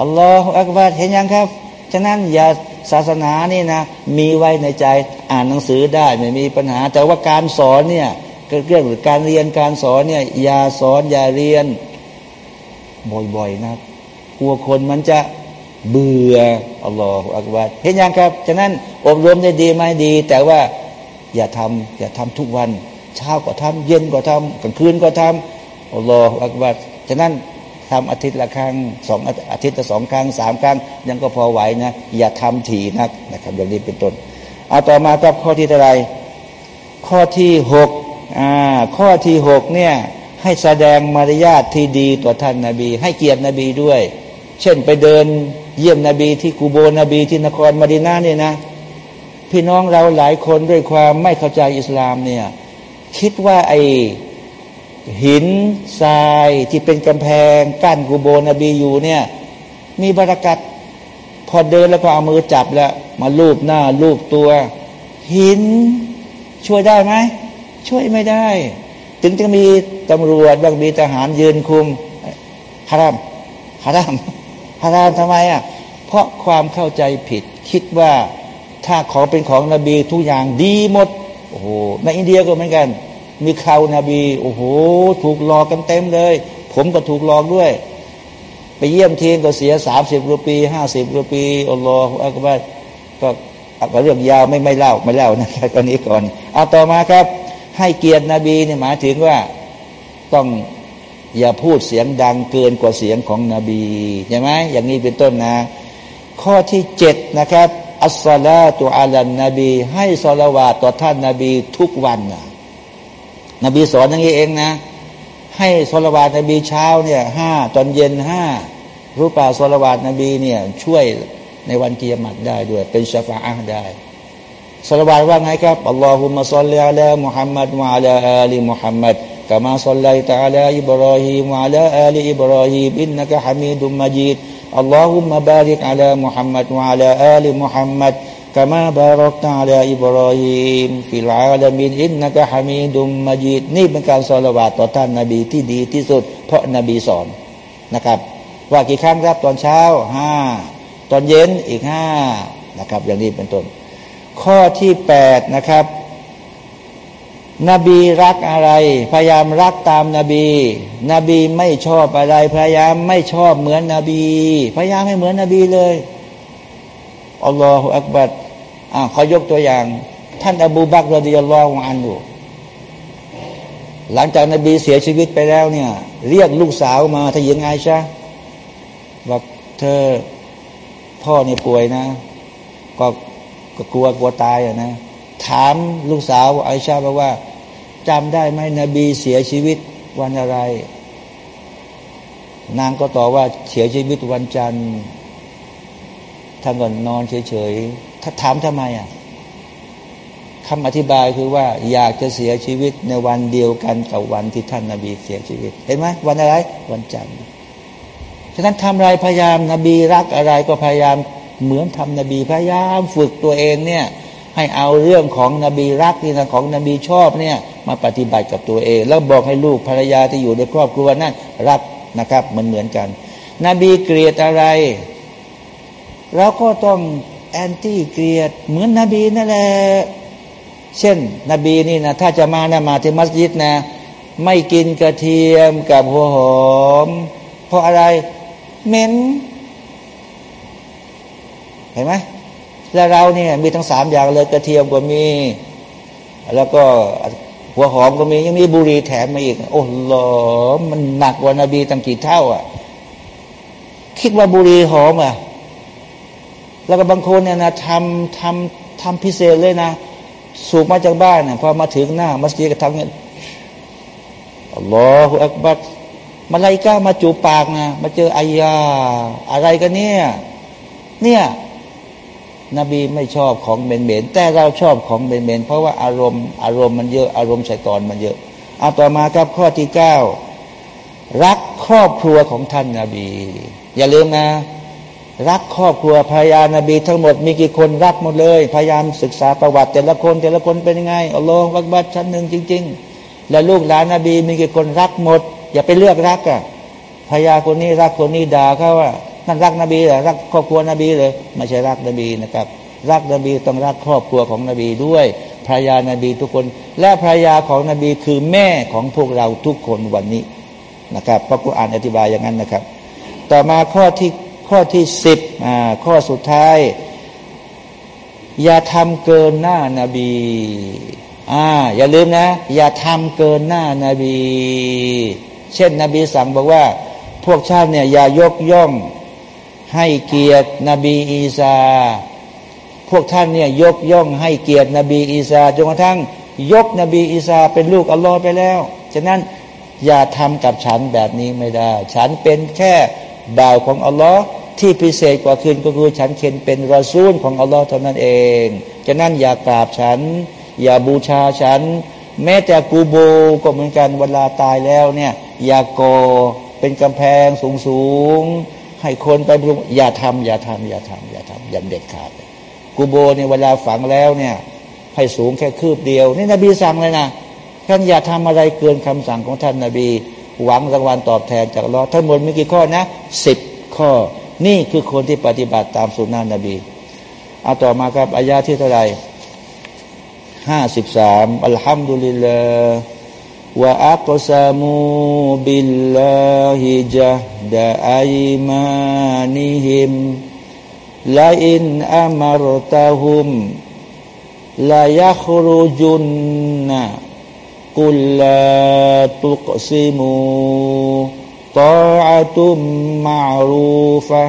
อัลลอฮฺอักบารเห็นยังครับ ฉะนั้นอย่าศาสนานี่นะ มีไว้ในใจอ่านหนังสือได้ไม่มีปัญหา แต่ว่าการสอนเนี่ยเรื่องหรือการเรียนการสอนเนี่ยอย่าสอนอย่าเรียน บ่อยๆนะกลัวคนมันจะเบื่ออัลลอฮฺอักบารเห็นยังครับ ฉะนั้นอบรมได้ดีไหมดี แต่ว่าอย่าทำอย่าทำทุกวัน เช้าก็ทำเย็นก็ทำกลางคืนก็ทำอัลลอฮฺอักบารฉะนั้น ทำอาทิตย์ละครั้งสองอาทิตย์ละสองครั้งสามครั้ง ยังก็พอไหวนะ อย่าทำถี่นักนะครับอย่างนี้เป็นต้นเอาต่อมาครับข้อที่เท่าไรข้อที่หกอ่าข้อที่หกเนี่ยให้แสดงมารยาทที่ดีต่อท่านนาบี ให้เกียรตินบีด้วย เช่นไปเดินเยี่ยมนบีที่กูโบนบีที่นครมาดินาเนี่ยนะ พี่น้องเราหลายคนด้วยความไม่เข้าใจอิสลามเนี่ยคิดว่าไอ หินทรายที่เป็นกำแพงกั้นกูโบนบีอยู่เนี่ย มีบรากัดพอเดินแล้วก็เอามือจับแล้ว มาลูบหน้าลูบตัว หินช่วยได้ไหมช่วยไม่ได้ ถึงจะมีตำรวจบางมีทหารยืนคุมฮารามฮารามฮารามทำไมอะ เพราะความเข้าใจผิด คิดว่าถ้าของเป็นของนบีทุกอย่างดีหมดโอ้โหในอินเดียก็เหมือนกัน มีข่าวนาบีโอ้โหถูกหลอกกันเต็มเลย ผมก็ถูกหลอกด้วย ไปเยี่ยมทีนก็เสียสามสิบรูปีห้าสิบรูปีอัลลอฮฺอักบารก็ก็เรื่องยาวไม่ไม่เล่าไม่เล่านะครับตอนนี้ก่อนเอาต่อมาครับ ให้เกียรตินบีเนี่ยหมายถึงว่าต้องอย่าพูดเสียงดังเกินกว่าเสียงของนบีใช่ไหมอย่างนี้เป็นต้นนะ ข้อที่เจ็ดนะครับอัสซาลาตุอาลันนบี ให้สลาวาต่อท่านนาบีทุกวันนะ นบีสอนอย่างนี้เองนะ ให้สลวาตนบีเช้าเนี่ยห้าตอนเย็นห้ารู้ป่าสลวาตนบีเนี่ยช่วยในวันกิยามะฮ์ได้ด้วย เป็นชะฟาอะฮ์ได้สลวาตว่าไงครับاللهم صل على محمد وعلى آل محمد كما صليت على إبراهيم وعلى آل إبراهيم إنك حميد مجيد اللهم بارك على محمد وعلى آل محمد كما باركت على إبراهيم في العالمين إنك حميد مجيدนี่เป็นการสอนสลวาต่อท่านนาบีที่ดีที่สุด เพราะนาบีสอนนะครับ ว่ากี่ครั้งครับตอนเช้าห้าตอนเย็นอีกห้านะครับ อย่างนี้เป็นต้น ข้อที่แปดนะครับ นบีรักอะไร พยายามรักตามนาบี นบีไม่ชอบอะไร พยายามไม่ชอบเหมือนนบี พยายามไม่เหมือนนบีเลยอัลลอฮฺอักบัด อ่าขอยกตัวอย่าง ท่านอบูบักรดิยัลลอฮฺอันดูหลังจากนบีเสียชีวิตไปแล้วเนี่ย เรียกลูกสาวมาถ้าหญิงไอชาบอกเธอพ่อเนี่ยป่วยนะ ก็ก็กลัวกลัวตายอะนะ ถามลูกสาวไอชาบอกว่าจำได้ไหมนบีเสียชีวิตวันอะไร นางก็ตอบว่าเสียชีวิตวันจันทร์ท่านก็นอนเฉยๆ ถ้าถามทำไมอะคำอธิบายคือว่า อยากจะเสียชีวิตในวันเดียวกันกับวันที่ท่านนาบีเสียชีวิต เห็นไหมวันอะไร วันจันทร์ฉะนั้นทำอะไรพยายามนบีรักอะไรก็พยายามเหมือนทำนบีพยายามฝึกตัวเองเนี่ยให้เอาเรื่องของนบีรักนี่นะของนบีชอบเนี่ยมาปฏิบัติกับตัวเอง แล้วบอกให้ลูกภรรยาที่อยู่ในครอบครัวนั้นรักนะครับมันเหมือนกัน นบีเกลียดอะไร เราก็ต้อง แอนตี้เกลียด เหมือนนบีนั่นแหละเช่น นบีนี่นะถ้าจะมานะมาที่มัสยิดนะ ไม่กินกระเทียมกับหัวหอม เพราะอะไรเหม็นเห็นไหมแล้วเราเนี่ยมีทั้งสามอย่างเลยกระเทียมก็มี แล้วก็หัวหอมก็มียังมีบุหรี่แถมมาอีก โอ้โหมันหนักกว่านบีตั้งกี่เท่า อะ คิดว่าบุหรี่หอมอะ แล้วก็บางคนเนี่ยนะทำทำทำพิเศษเลยนะ สูบมาจากบ้านเนี่ยพอมาถึงหน้ามัสยิดก็ทำเงี้ยอัลลอฮฺอักบัดมาไลก้ามาจูปากนะมาเจออายา อะไรกันเนี่ยเนี่ยนบีไม่ชอบของเบนๆแต่เราชอบของเบนๆเพราะว่าอารมณ์อารมณ์มันเยอะอารมณ์ชัยตอนมันเยอะเอาต่อมาครับข้อที่เก้ารักครอบครัวของท่านนาบี อย่าลืมนะ รักครอบครัวพยานบีทั้งหมดมีกี่คนรักหมดเลย พยายามศึกษาประวัติ แต่ละคนแต่ละคนเป็นยังไงอัลลอฮฺวักบัตชั้นหนึ่งจริง ๆ และลูกหลานนบีมีกี่คนรักหมด อย่าไปเลือกรักอะพยาคนนี้รักคนนี้ด่าเขาว่านั่นรักนบีเหรอรักครอบครัวนบีเลยไม่ใช่รักนบีนะครับ รักนบีต้องรักครอบครัวของนบีด้วยภรรยานาบีทุกคน และภรรยาของนบีคือแม่ของพวกเราทุกคนวันนี้นะครับพระกุอ่านอธิบายอย่างนั้นนะครับ ต่อมาข้อที่ ข้อที่สิบอ่าข้อสุดท้าย อย่าทำเกินหน้านาบีอ่าอย่าลืมนะ อย่าทำเกินหน้านาบี เช่นนบีสั่งบอกว่า พวกชาติเนี่ยอย่ายกย่องให้เกียรตินบีอีสาพวกท่านเนี่ยยกย่องให้เกียรตินบีอีสาจนกระทั่ง ยกนบีอีสาเป็นลูกอัลลอฮ์ไปแล้ว ฉะนั้นอย่าทำกับฉันแบบนี้ไม่ได้ ฉันเป็นแค่ บ่าวของอัลลอฮ์ที่พิเศษกว่าคืนก็คือฉันเข็นเป็นรอซูลของอัลลอฮ์เท่านั้นเองฉะนั้นอย่ากราบฉัน อย่าบูชาฉัน แม้แต่กูโบก็เหมือนกันเวลาตายแล้วเนี่ย อย่าก่อเป็นกำแพงสูงสูงให้คนไปอย่าทำอย่าทำอย่าทำอย่าทำอย่าเด็ดขาดกูโบเนี่ยเวลาฝังแล้วเนี่ยให้สูงแค่คืบเดียว นี่นบีสั่งเลยนะท่านอย่าทำอะไรเกินคำสั่งของท่านนาบี หวังรางวัลตอบแทนจากลอทั้งหมดมีกี่ข้อนะสิบข้อ นี่คือคนที่ปฏิบัติตามสุนนะนบีเอาต่อมาครับอายาที่เท่าไหร่ห้าสิบสามอัลฮัมดุลิลลาห์ว่าอักซามูบิลลาฮิจัดะอัยมานิฮิมลาอินอามารตาฮุมลายัครุจุนนะ กุลลาตุกซิมูตาตุมมารูฟะ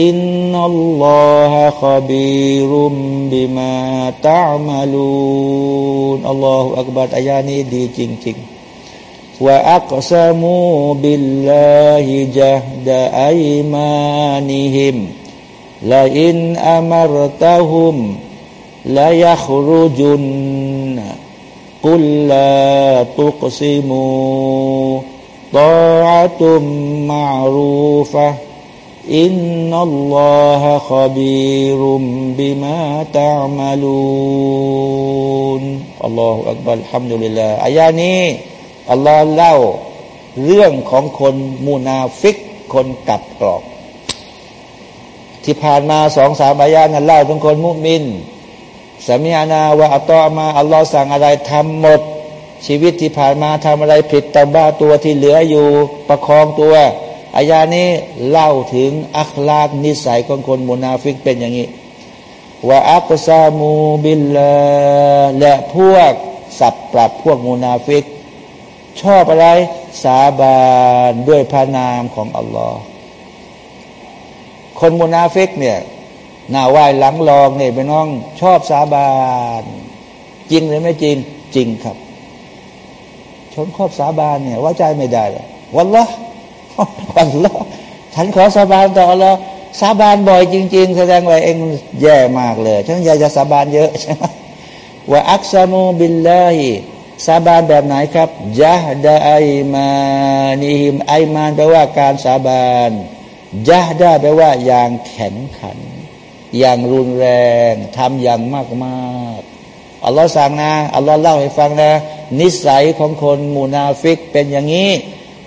อินนัลลอฮะขบีรุมบิมาตะมาลูนอัลลอฮฺอักบัดอายานี้ดีจริงๆว่าอักซามู กุลลาตุกซิมูตาตุมมารูฟะอินนัลลอฮะขบีรุมบิมาตะมาลูนالله أكبر الحمد للهอายานี้อัลลอฮ์เล่าเรื่องของคนมุนาฟิกคนกลับกลอกที่ผ่านมาสองสามอายานั้นเล่าถึงคนมุมิน سمعنا وأطعناอัลลอฮ์สั่งอะไรทำหมด ชีวิตที่ผ่านมาทำอะไรผิดเตาบัตตัวที่เหลืออยู่ประคองตัวอายานี้เล่าถึงอัคลากนิสัยของคนมุนาฟิกเป็นอย่างนี้وأقسموا باللهและพวกสับปรับพวกมุนาฟิก ชอบอะไร สาบานด้วยพระนามของอัลลอฮ์คนมุนาฟิกเนี่ย หน้าไหว้หลังหลอกเนี่ยไปน้องชอบสาบานจริงหรือไม่จริงจริงครับ คนชอบสาบานเนี่ยไว้ใจไม่ได้หรอวันละวันละฉันขอสาบานต่ออัลลอฮ์สาบานบ่อยจริง ๆ แสดงว่าเองแย่มากเลยฉันอยากจะสาบานเยอะใช่ไหมوأقسموا باللهสาบานแบบไหนครับجهد أيمانهم أيمانแปลว่าการสาบานجهدแปลว่าอย่างแข็งขัน อย่างรุนแรงทำอย่างมากมากอัลลอฮ์สั่งนะอัลลอฮ์เล่าให้ฟังนะ นิสัยของคนมุนาฟิกเป็นอย่างนี้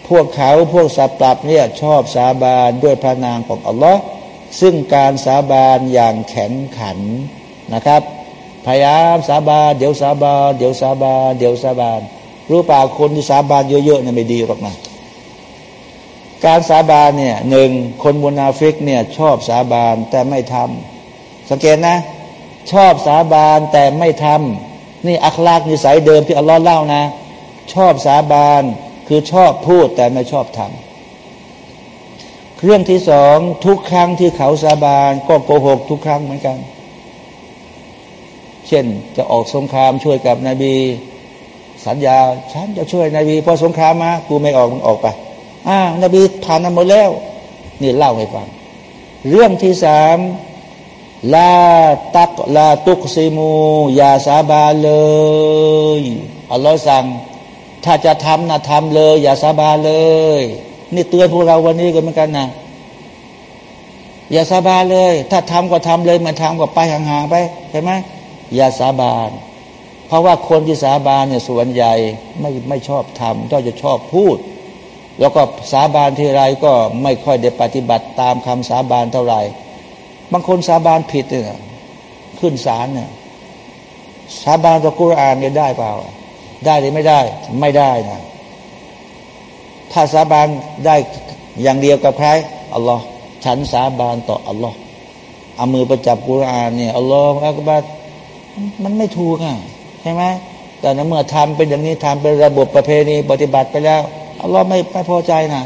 พวกเขาพวกสับปรับเนี่ยชอบสาบานด้วยพระนามของอัลลอฮ์ซึ่งการสาบานอย่างแข็งขันนะครับพยายามสาบานเดี๋ยวสาบานเดี๋ยวสาบานเดี๋ยวสาบานรู้ป่าคนที่สาบานเยอะๆเนี่ยไม่ดีหรอกนะการสาบานเนี่ยหนึ่งคนมุนาฟิกเนี่ยชอบสาบานแต่ไม่ทำ สังเกตนะ ชอบสาบานแต่ไม่ทำนี่อัคลากนิสัยเดิมที่อัลลอฮ์เล่านะ ชอบสาบานคือชอบพูดแต่ไม่ชอบทำเรื่องที่สองทุกครั้งที่เขาสาบานก็โกหกทุกครั้งเหมือนกัน เช่นจะออกสงครามช่วยกับนบี สัญญาฉันจะช่วยนบีพอสงครามมากูไม่ออกมึงออกไปอ่านบีผ่านมาหมดแล้ว นี่เล่าให้ฟัง เรื่องที่สาม ลาตักลาตุกซิมูอย่าสาบานเลยอัลลอฮ์สั่ง ถ้าจะทำนะทำเลย อย่าสาบานเลย นี่เตือนพวกเราวันนี้กันเหมือนกันนะอย่าสาบานเลย ถ้าทำก็ทำเลยมันทำก็ไปห่างๆไปใช่ไหมอย่าสาบาน เพราะว่าคนที่สาบานเนี่ยส่วนใหญ่ไม่ไม่ชอบทำก็จะชอบพูด แล้วก็สาบานทีไรก็ไม่ค่อยได้ปฏิบัติตามคำสาบานเท่าไหร่ บางคนสาบานผิดเนี่ยขึ้นศาลเนี่ยสาบานต่อกุรอานเนี่ยได้เปล่า ได้หรือไม่ได้ ไม่ได้นะถ้าสาบานได้อย่างเดียวกับใครอัลลอฮ์ฉันสาบานต่ออัลลอฮ์เอามือประจับกุรอานเนี่ยอัลลอฮ์อักบัดมันไม่ถูกอะใช่ไหมแต่เมื่อทำเป็นอย่างนี้ทำเป็นระบบประเพณีปฏิบัติไปแล้วอัลลอฮ์ไม่ไม่พอใจนะ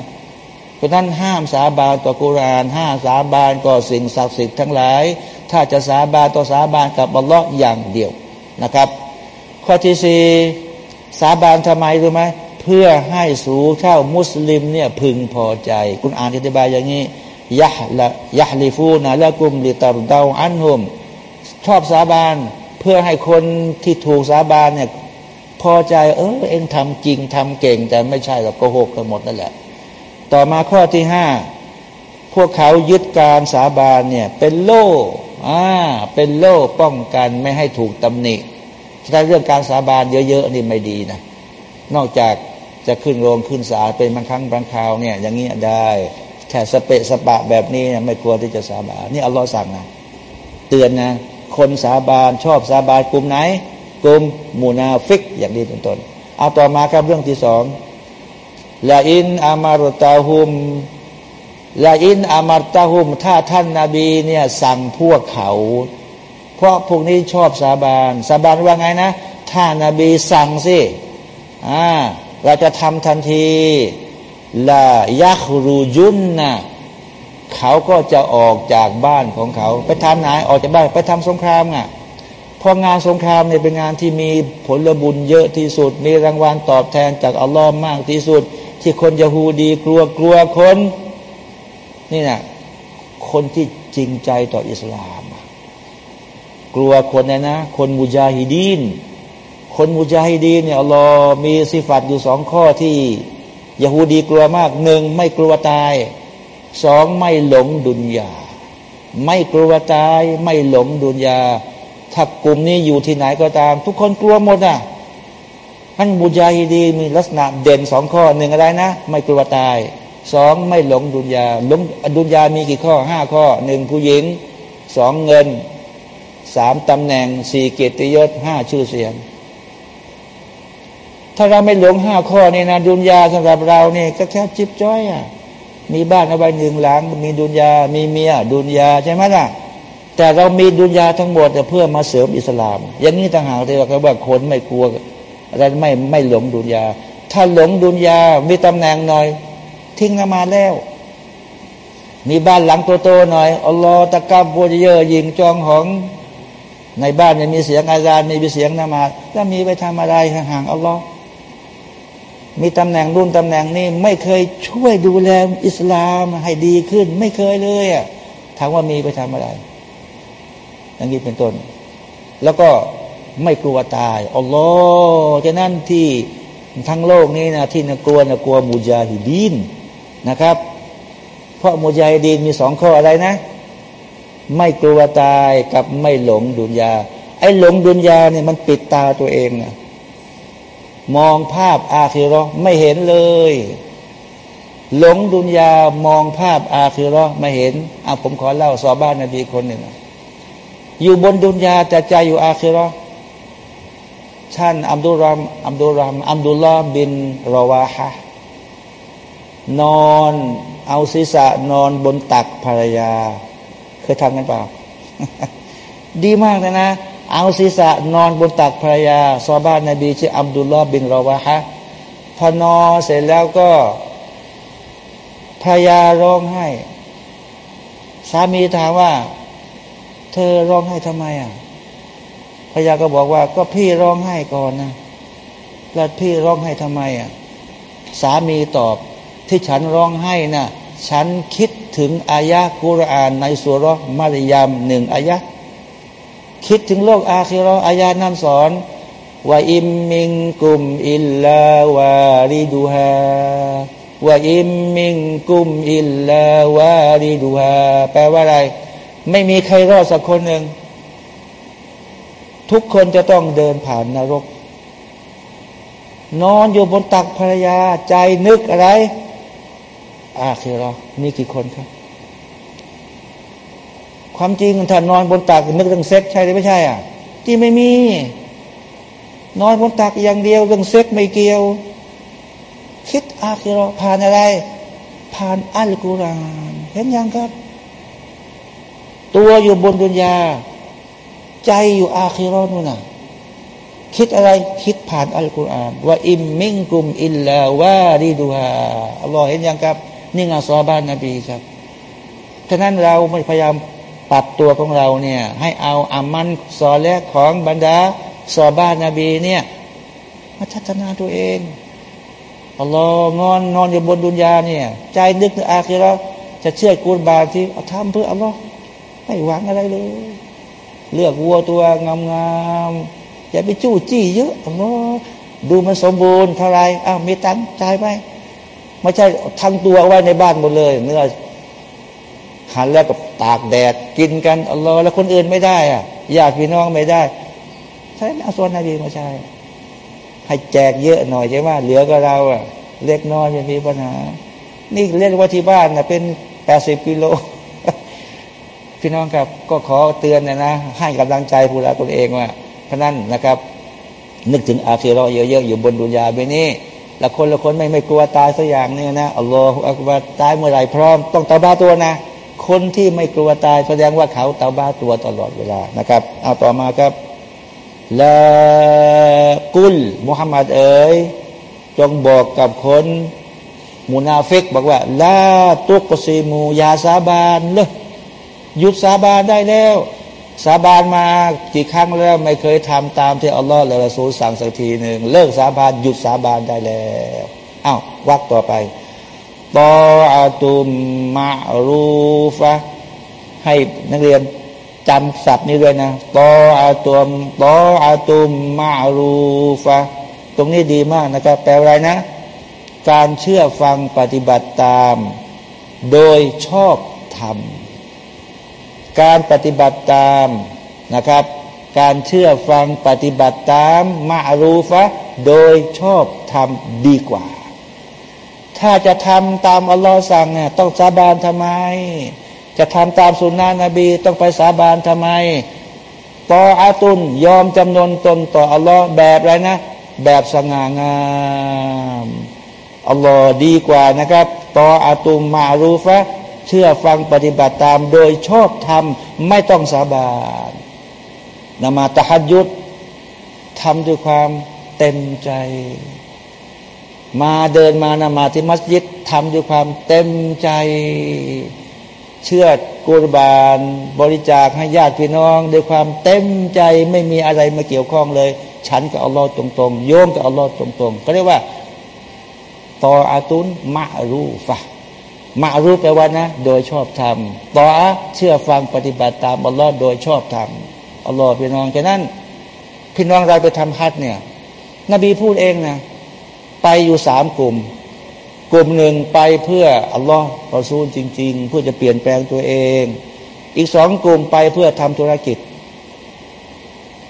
เพราะนั้นห้ามสาบานต่อกุรานห้ามสาบานต่อสิ่งศักดิ์สิทธิ์ทั้งหลาย ถ้าจะสาบานต่อสาบานกับอัลลอฮ์อย่างเดียวนะครับ ข้อที่สี่สาบานทำไมรู้ไหมเพื่อให้สูเท่ามุสลิมเนี่ยพึงพอใจ คุณอ่านอธิบายอย่างนี้ยะละยะลิฟูนะละกุมลิตาดาอันหุม ชอบสาบานเพื่อให้คนที่ถูกสาบานเนี่ยพอใจเออเองทำจริงทำเก่ง แต่ไม่ใช่หรอกโกหกกันหมดนั่นแหละ ต่อมาข้อที่ห้าพวกเขายึดการสาบานเนี่ย เป็นโล่อ่าเป็นโล่ป้องกันไม่ให้ถูกตำหนิถ้าเรื่องการสาบานเยอะๆนี่ไม่ดีนะนอกจากจะขึ้นโรงขึ้นศาลเป็นบางครั้งบางคราวเนี่ย อย่างนี้ได้แค่สเปะสปะแบบนี้ไม่ควรที่จะสาบานนี่อัลลอฮ์สั่งนะเตือนนะคนสาบานชอบสาบานกลุ่มไหนกลุ่มมุนาฟิกอย่างนี้เป็นต้นเอาต่อมาครับเรื่องที่สอง ลาอินอามารตาหุมลาอินอามารตาหุม ถ้าท่านนาบีเนี่ยสั่งพวกเขา เพราะพวกนี้ชอบสาบานสาบานว่าไงนะ ถ้านาบีสั่งสิอ่าเราจะทำทันทีลายักรูยุนนะเขาก็จะออกจากบ้านของเขา ไปทำไหนออกจากบ้านไปทำสงครามอะพองานสงครามเนี่ยเป็นงานที่มีผลบุญเยอะที่สุด มีรางวัลตอบแทนจากอัลลอฮ์มากที่สุด ที่คนยะฮูดีกลัวกลัวคนนี่นะคนที่จริงใจต่ออิสลาม กลัวคนนะนะ คนมุจาฮิดีนคนมุจาฮิดีนเนี่ยอัลลอฮ์มีสิฟัตอยู่สองข้อที่ยะฮูดีกลัวมากหนึ่งไม่กลัวตายสองไม่หลงดุนยา ไม่กลัวตาย ไม่หลงดุนยาถ้ากลุ่มนี้อยู่ที่ไหนก็ตาม ทุกคนกลัวหมดอะ ท่านบุญาฮิดีมีลักษณะเด่นสองข้อหนึ่งอะไรนะ ไม่กลัวตายสองไม่หลงดุนยาหลงดุนยามีกี่ข้อห้าข้อหนึ่งผู้หญิงสองเงินสามตำแหน่งสี่เกียรติยศห้าชื่อเสียง ถ้าเราไม่หลงห้าข้อนี่นะดุนยาสำหรับเราเนี่ยก็แค่จิบจ้อยอะมีบ้านเอาไว้หนึ่งหลัง มีดุนยา มีเมียดุนยาใช่ไหมล่ะ แต่เรามีดุนยาทั้งหมดเพื่อมาเสริมอิสลาม อย่างนี้ต่างหากที่เราว่าคนไม่กลัว อะไรไม่ไม่หลงดุนยา ถ้าหลงดุนยา มีตำแหน่งหน่อย ทิ้งนมาแล้ว มีบ้านหลังโตๆหน่อยอัลลอฮ์ตะกับบัวเยอะยิงจองของ ในบ้านยังมีเสียงอาจารย์มีเสียงนมาแล้วมีไปทำอะไรห่างอัลลอฮ์มีตำแหน่งรุ่นตำแหน่งนี้ ไม่เคยช่วยดูแลอิสลามให้ดีขึ้น ไม่เคยเลยอะถามว่ามีไปทำอะไรอย่างนี้เป็นต้น แล้วก็ ไม่กลัวตายอัลลอฮ์ฉะนั้นที่ทั้งโลกนี้นะที่นกลัวนะกลัวมุจาฮิดีนนะครับ เพราะมุจาฮิดีนมีสองข้ออะไรนะ ไม่กลัวตายกับไม่หลงดุนยา ไอ้หลงดุนยาเนี่ยมันปิดตาตัวเองนะมองภาพอาคิรอไม่เห็นเลย หลงดุนยามองภาพอาคิรอไม่เห็นอะผมขอเล่าสอบ้านนาบีคนหนึ่งอยู่บนดุนยาแต่ใจอยู่อาคิรอ ท่านอัมดุลรามอัมดุลรามอัมดุลลาบินรอวาฮะนอนเอาศีรษะนอนบนตักภรรยา เคยทำกันเปล่า ดีมากเลยนะ เอาศีรษะนอนบนตักภรรยาซอบ้านนบีชื่ออัมดุลลอฮ์บินรอวะฮะพอนอนเสร็จแล้วก็ภรรยาร้องไห้ สามีถามว่า เธอร้องไห้ทำไมอะ ยาก็บอกว่า ก็พี่ร้องไห้ก่อนนะแล้วพี่ร้องไห้ทำไมอะสามีตอบที่ฉันร้องไห้นะ่ะฉันคิดถึงอายะกุรอานในสุรมารยามหนึ่งอายะคิดถึงโลกอาคิรออายานั้นสอนว่าอิมมิงกุมอิลลาวาริดูฮาว่าอิมมิงกุมอิลลาวาริดูฮาแปลว่าอะไร ไม่มีใครรอดสักคนหนึ่ง ทุกคนจะต้องเดินผ่านนรก นอนอยู่บนตักภรรยาใจนึกอะไรอาคิรอมีกี่คนครับ ความจริงถ้านอนบนตักนึกเรื่องเซ็กใช่หรือไม่ใช่อะที่ไม่มี นอนบนตักอย่างเดียวเรื่องเซ็กไม่เกี่ยว คิดอาคิรอผ่านอะไร ผ่านอัลกุรอานเห็นยังครับ ตัวอยู่บนดุนยา ใจอยู่อาคิรอนู่นนะคิดอะไรคิดผ่านอัลกุรอานว่าอิมมิงกุมอิลลาวาดีดูฮาอัลลอฮ์เห็นยังครับ นี่งาซอบ้านนบีครับฉะนั้นเราไม่พยายามปรับตัวของเราเนี่ยให้เอาอามันซอแลกของบรรดาซอบ้านนบีเนี่ยมาพัฒนาตัวเองอัลลอฮ์นอนนอนอยู่บนดุนยาเนี่ย ใจนึกถึงอาคีเราจะเชื่อกุรบาที่เอาทำเพื่ออัลลอฮ์ไม่หวังอะไรเลย เลือกวัวตัวงามๆอย่าไปจู้จี้เยอะอัลลอฮ์ดูมันสมบูรณ์เท่าไรอ้าวมีตังใจไหมไม่ใช่ทั้งตัวไว้ในบ้านหมดเลยเนื้อหันแล้วก็ตากแดดกินกันอัลลอฮ์แล้วคนอื่นไม่ได้อะญาติพี่น้องไม่ได้ ใช่ไหมเอาส่วนนบีมาใช่ให้แจกเยอะหน่อยใช่ไหมเหลือก็เราอะ เล็กน้อยจะมีปัญหา นี่เล่นว่าที่บ้านนะเป็นแปดสิบกิโล พี่น้องครับก็ขอเตือนนะนะให้กำลังใจผู้ละตนเองว่าเพราะนั้นนะครับ นึกถึงอาคีรอเยอะๆอยู่บนดุนยาไปนี้แล้วคนละคนไม่ไม่กลัวตายสักอย่างเนี่ยนะอัลลอฮฺอักบารตายเมื่อไรพร้อม ต้องตาบ้าตัวนะ คนที่ไม่กลัวตายแสดงว่าเขาตาบ้าตัวตลอดเวลานะครับ เอาต่อมาครับละกุลมุฮัมมัดเอ๋ยจงบอกกับคนมูนาฟิกบอกว่าلا تقسموا อย่าสาบานเลย หยุดสาบานได้แล้ว สาบานมากี่ครั้งแล้ว ไม่เคยทำตามที่อัลลอฮฺและรอซูลสั่งสักทีหนึ่งเลิกสาบานหยุดสาบานได้แล้วอ้าววักต่อไปطاعة معروفة ให้นักเรียนจำศัพท์นี้ด้วยนะตออาตุมตออาตุมมารูฟะตรงนี้ดีมากนะครับแปลว่าอะไรนะ การเชื่อฟังปฏิบัติตาม โดยชอบธรรม การปฏิบัติตามนะครับ การเชื่อฟังปฏิบัติตามมารูฟะโดยชอบธรรมดีกว่า ถ้าจะทำตามอัลลอฮ์สั่งเนี่ยต้องสาบานทำไม จะทำตามสุนนะนบีต้องไปสาบานทำไมต่ออาตุนยอมจำนนตนต่ออัลลอฮ์แบบไรนะ แบบสง่างามอัลลอฮ์ดีกว่านะครับต่ออาตุมมารูฟะ เชื่อฟังปฏิบัติตามโดยชอบธรรมไม่ต้องสาบานนมาตะฮัดยุดทำด้วยความเต็มใจ มาเดินมานมาที่มัสยิดทำด้วยความเต็มใจ เชื่อกุรบานบริจาคให้ญาติพี่น้อง ด้วยความเต็มใจไม่มีอะไรมาเกี่ยวข้องเลย ฉันกับอัลลอฮ์ตรงๆโยมกับอัลลอฮ์ตรงๆ ก็เรียกว่าตออาตุนมะรูฟะ มะรูแปลว่านะ โดยชอบธรรมตออเชื่อฟังปฏิบัติตามอัลลอฮ์โดยชอบธรรมอัลลอฮ์พี่น้องแค่นั้นพี่น้องเราไปทำฮัทเนี่ย นบีพูดเองนะไปอยู่สามกลุ่ม กลุ่มหนึ่งไปเพื่ออัลลอฮ์รอซูลจริง ๆ เพื่อจะเปลี่ยนแปลงตัวเอง อีกสองกลุ่มไปเพื่อทำธุรกิจ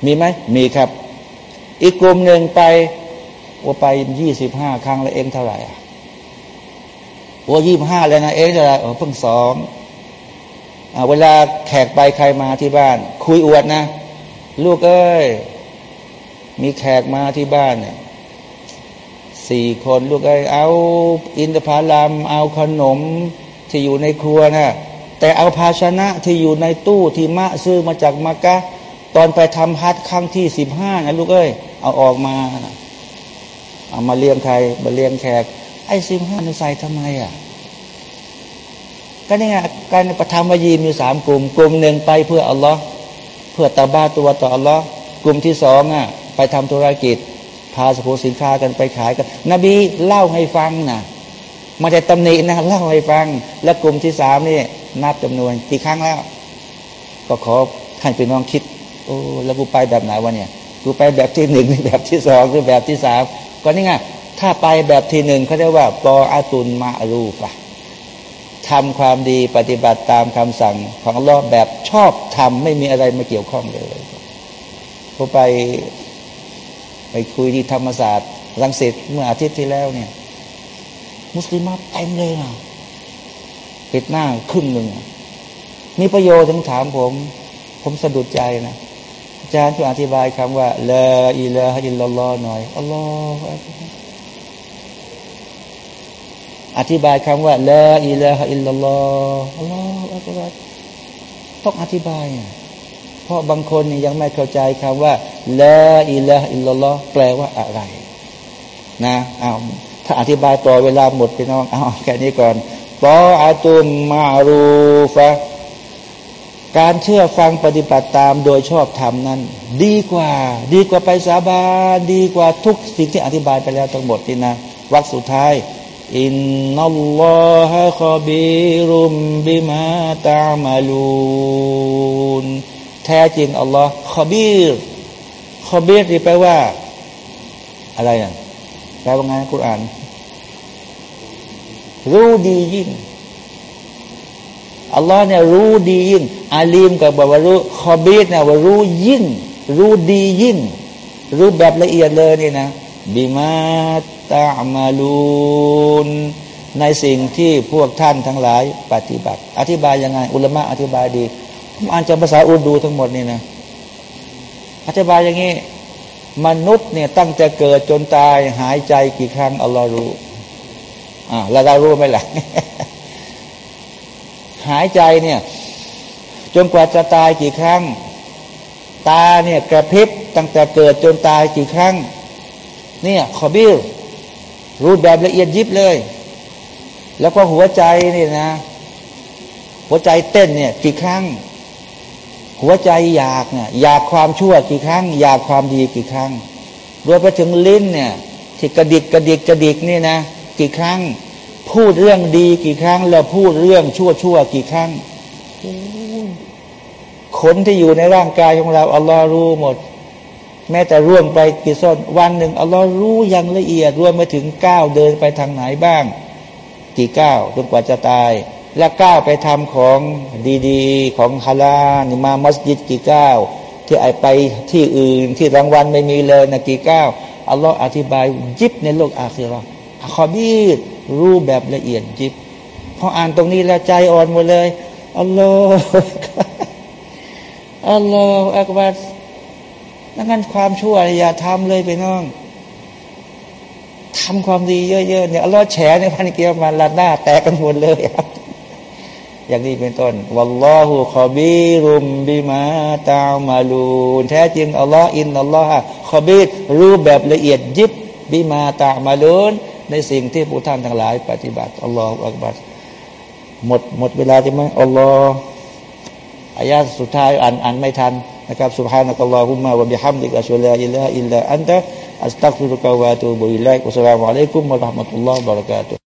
มีไหมมีครับ อีกกลุ่มหนึ่งไปว่าไปยี่สิบห้าครั้งแล้วเองเท่าไหร่ โอ้ยี่ห้าแล้วนะเองเท่าไรเพิ่งสองเวลาแขกไปใครมาที่บ้าน คุยอวดนะ ลูกเอ้ย มีแขกมาที่บ้านเนี่ยสี่คนลูกเอ้ยเอาอินทผลัมเอาขนมที่อยู่ในครัวนะแต่เอาภาชนะที่อยู่ในตู้ที่มะซื้อมาจากมักกะ ตอนไปทำฮัทครั้งที่สิบห้านะลูกเอ้ย เอาออกมาเอามาเลี้ยงใครมาเลี้ยงแขก ไอ้สิบห้าใส่ทำไมอะก็นี่ไงการประทำวายีมีสามกลุ่ม กลุ่มหนึ่งไปเพื่ออัลลอฮ์เพื่อตาบ้าตัวต่ออัลลอฮ์กลุ่มที่สองอะ ไปทำธุรกิจ พาสกุสินค้ากันไปขายกัน นบีเล่าให้ฟังนะมาแต่ตำหนินะเล่าให้ฟัง แล้วกลุ่มที่สามนี่นับจำนวนกี่ครั้งแล้ว ก็ขอให้พี่น้องคิด โอ้แล้วกูไปแบบไหนวะเนี่ยกูไปแบบที่หนึ่งแบบที่สองหรือแบบที่สามก็นี่ไง ถ้าไปแบบที่หนึ่งเขาเรียกว่าปออาตุนมารูฟะทำความดีปฏิบัติตามคำสั่งของลอแบบชอบทำไม่มีอะไรมาเกี่ยวข้องเลยผมไปไปคุยที่ธรรมศาสตร์รังสิตเมื่ออาทิตย์ที่แล้วเนี่ย มุสลิมเต็มเลยนะปิดหน้าครึ่งหนึ่งมีประโยชน์ถึงถามผม ผมสะดุดใจนะอาจารย์ช่วยอธิบายคำว่าละอิละฮะอิลลัลอหน่อยอัลลอฮ์ อธิบายคำว่าละอิละฮะอิลลอฮอัลลอฮ์อัลลอฮ์ต้องอธิบาย เพราะบางคนยังไม่เข้าใจคำว่าละอิละอิลลอฮแปลว่าอะไร นะเอาถ้าอธิบายต่อเวลาหมดไปน้องเอาแค่นี้ก่อนตออาตุมมารูฟะการเชื่อฟังปฏิบัติตามโดยชอบธรรมนั้น ดีกว่า ดีกว่าไปสาบานดีกว่าทุกสิ่งที่อธิบายไปแล้วทั้งหมดนี่นะวักสุดท้าย อินนัลลอฮะคบิรุมบิมาตามาลูนแท้จริงอัลลอฮ์คบิรคบิรที่แปลว่า อะไรอะแปลว่าไงคุณอ่าน รู้ดียิ่งอัลลอฮ์เนี่ยรู้ดียิ่ง อาลีมกับบอกว่ารู้คอบีดเนี่ยว่ารู้ยิ่ง รู้ดียิ่ง รู้แบบละเอียดเลยนี่นะ บิมาตามาลูนในสิ่งที่พวกท่านทั้งหลายปฏิบัติ อธิบายยังไง อุลมะอธิบายดีผมอ่านจากภาษาอุดูทั้งหมดนี่นะอธิบายอย่างนี้ มนุษย์เนี่ยตั้งแต่เกิดจนตายหายใจกี่ครั้งอัลลอฮ์รู้อ่าแล้วเรารู้ไหมล่ะหายใจเนี่ยจนกว่าจะตายกี่ครั้ง ตาเนี่ยกระพริบตั้งแต่เกิดจนตายกี่ครั้ง เนี่ยขอบิลรู้แบบละเอียดยิบเลย แล้วก็หัวใจนี่นะ หัวใจเต้นเนี่ย กี่ครั้ง หัวใจอยากเนี่ยอยากความชั่วกี่ครั้ง อยากความดีกี่ครั้งรวมไปถึงลิ้นเนี่ยที่กระดิกกระดิกกระดิกนี่นะกี่ครั้ง พูดเรื่องดีกี่ครั้ง แล้วพูดเรื่องชั่วชั่วกี่ครั้งขนที่อยู่ในร่างกายของเราอัลลอฮ์รู้หมด แม้แต่ร่วงไปกี่ส้นวันหนึ่งอัลลอฮ์รู้อย่างละเอียดรวมไปถึงก้าวเดินไปทางไหนบ้าง กี่ก้าวจนกว่าจะตาย และก้าวไปทำของดีๆ ของฮาลาลมามัสยิดกี่ก้าวที่ไอไปที่อื่นที่รางวัลไม่มีเลยนะกี่ก้าวอัลลอฮ์อธิบายยิบในโลกอาคีรอขอบีดรู้แบบละเอียดยิบพออ่านตรงนี้แล้วใจอ่อนหมดเลยอัลลอฮฺอัลลอฮฺอักบัร ดังนั้นความชั่วอย่าทำเลยไปน้องทำความดีเยอะๆเนี่ยอัลลอฮฺแฉในพันเกียวมาลาหน้าแตกกันหมดเลยครับอย่างนี้เป็นต้น والله خبير بما تعملون แท้จริงอัลลอฮฺ إن الله خبير รู้แบบละเอียดยิบ بما تعملون ในสิ่งที่ผู้ท่านทั้งหลาย ปฏิบัติ الله أكبر หมดหมดเวลาใช่ไหมอัลลอฮฺอายาสุดท้ายอ่านอ่านไม่ทัน นะครับسبحانك اللهم وبحمدك أشهد أن لا إله إلا أنت أستغفرك وأتوب إليك والسلام عليكم ورحمة الله وبركاته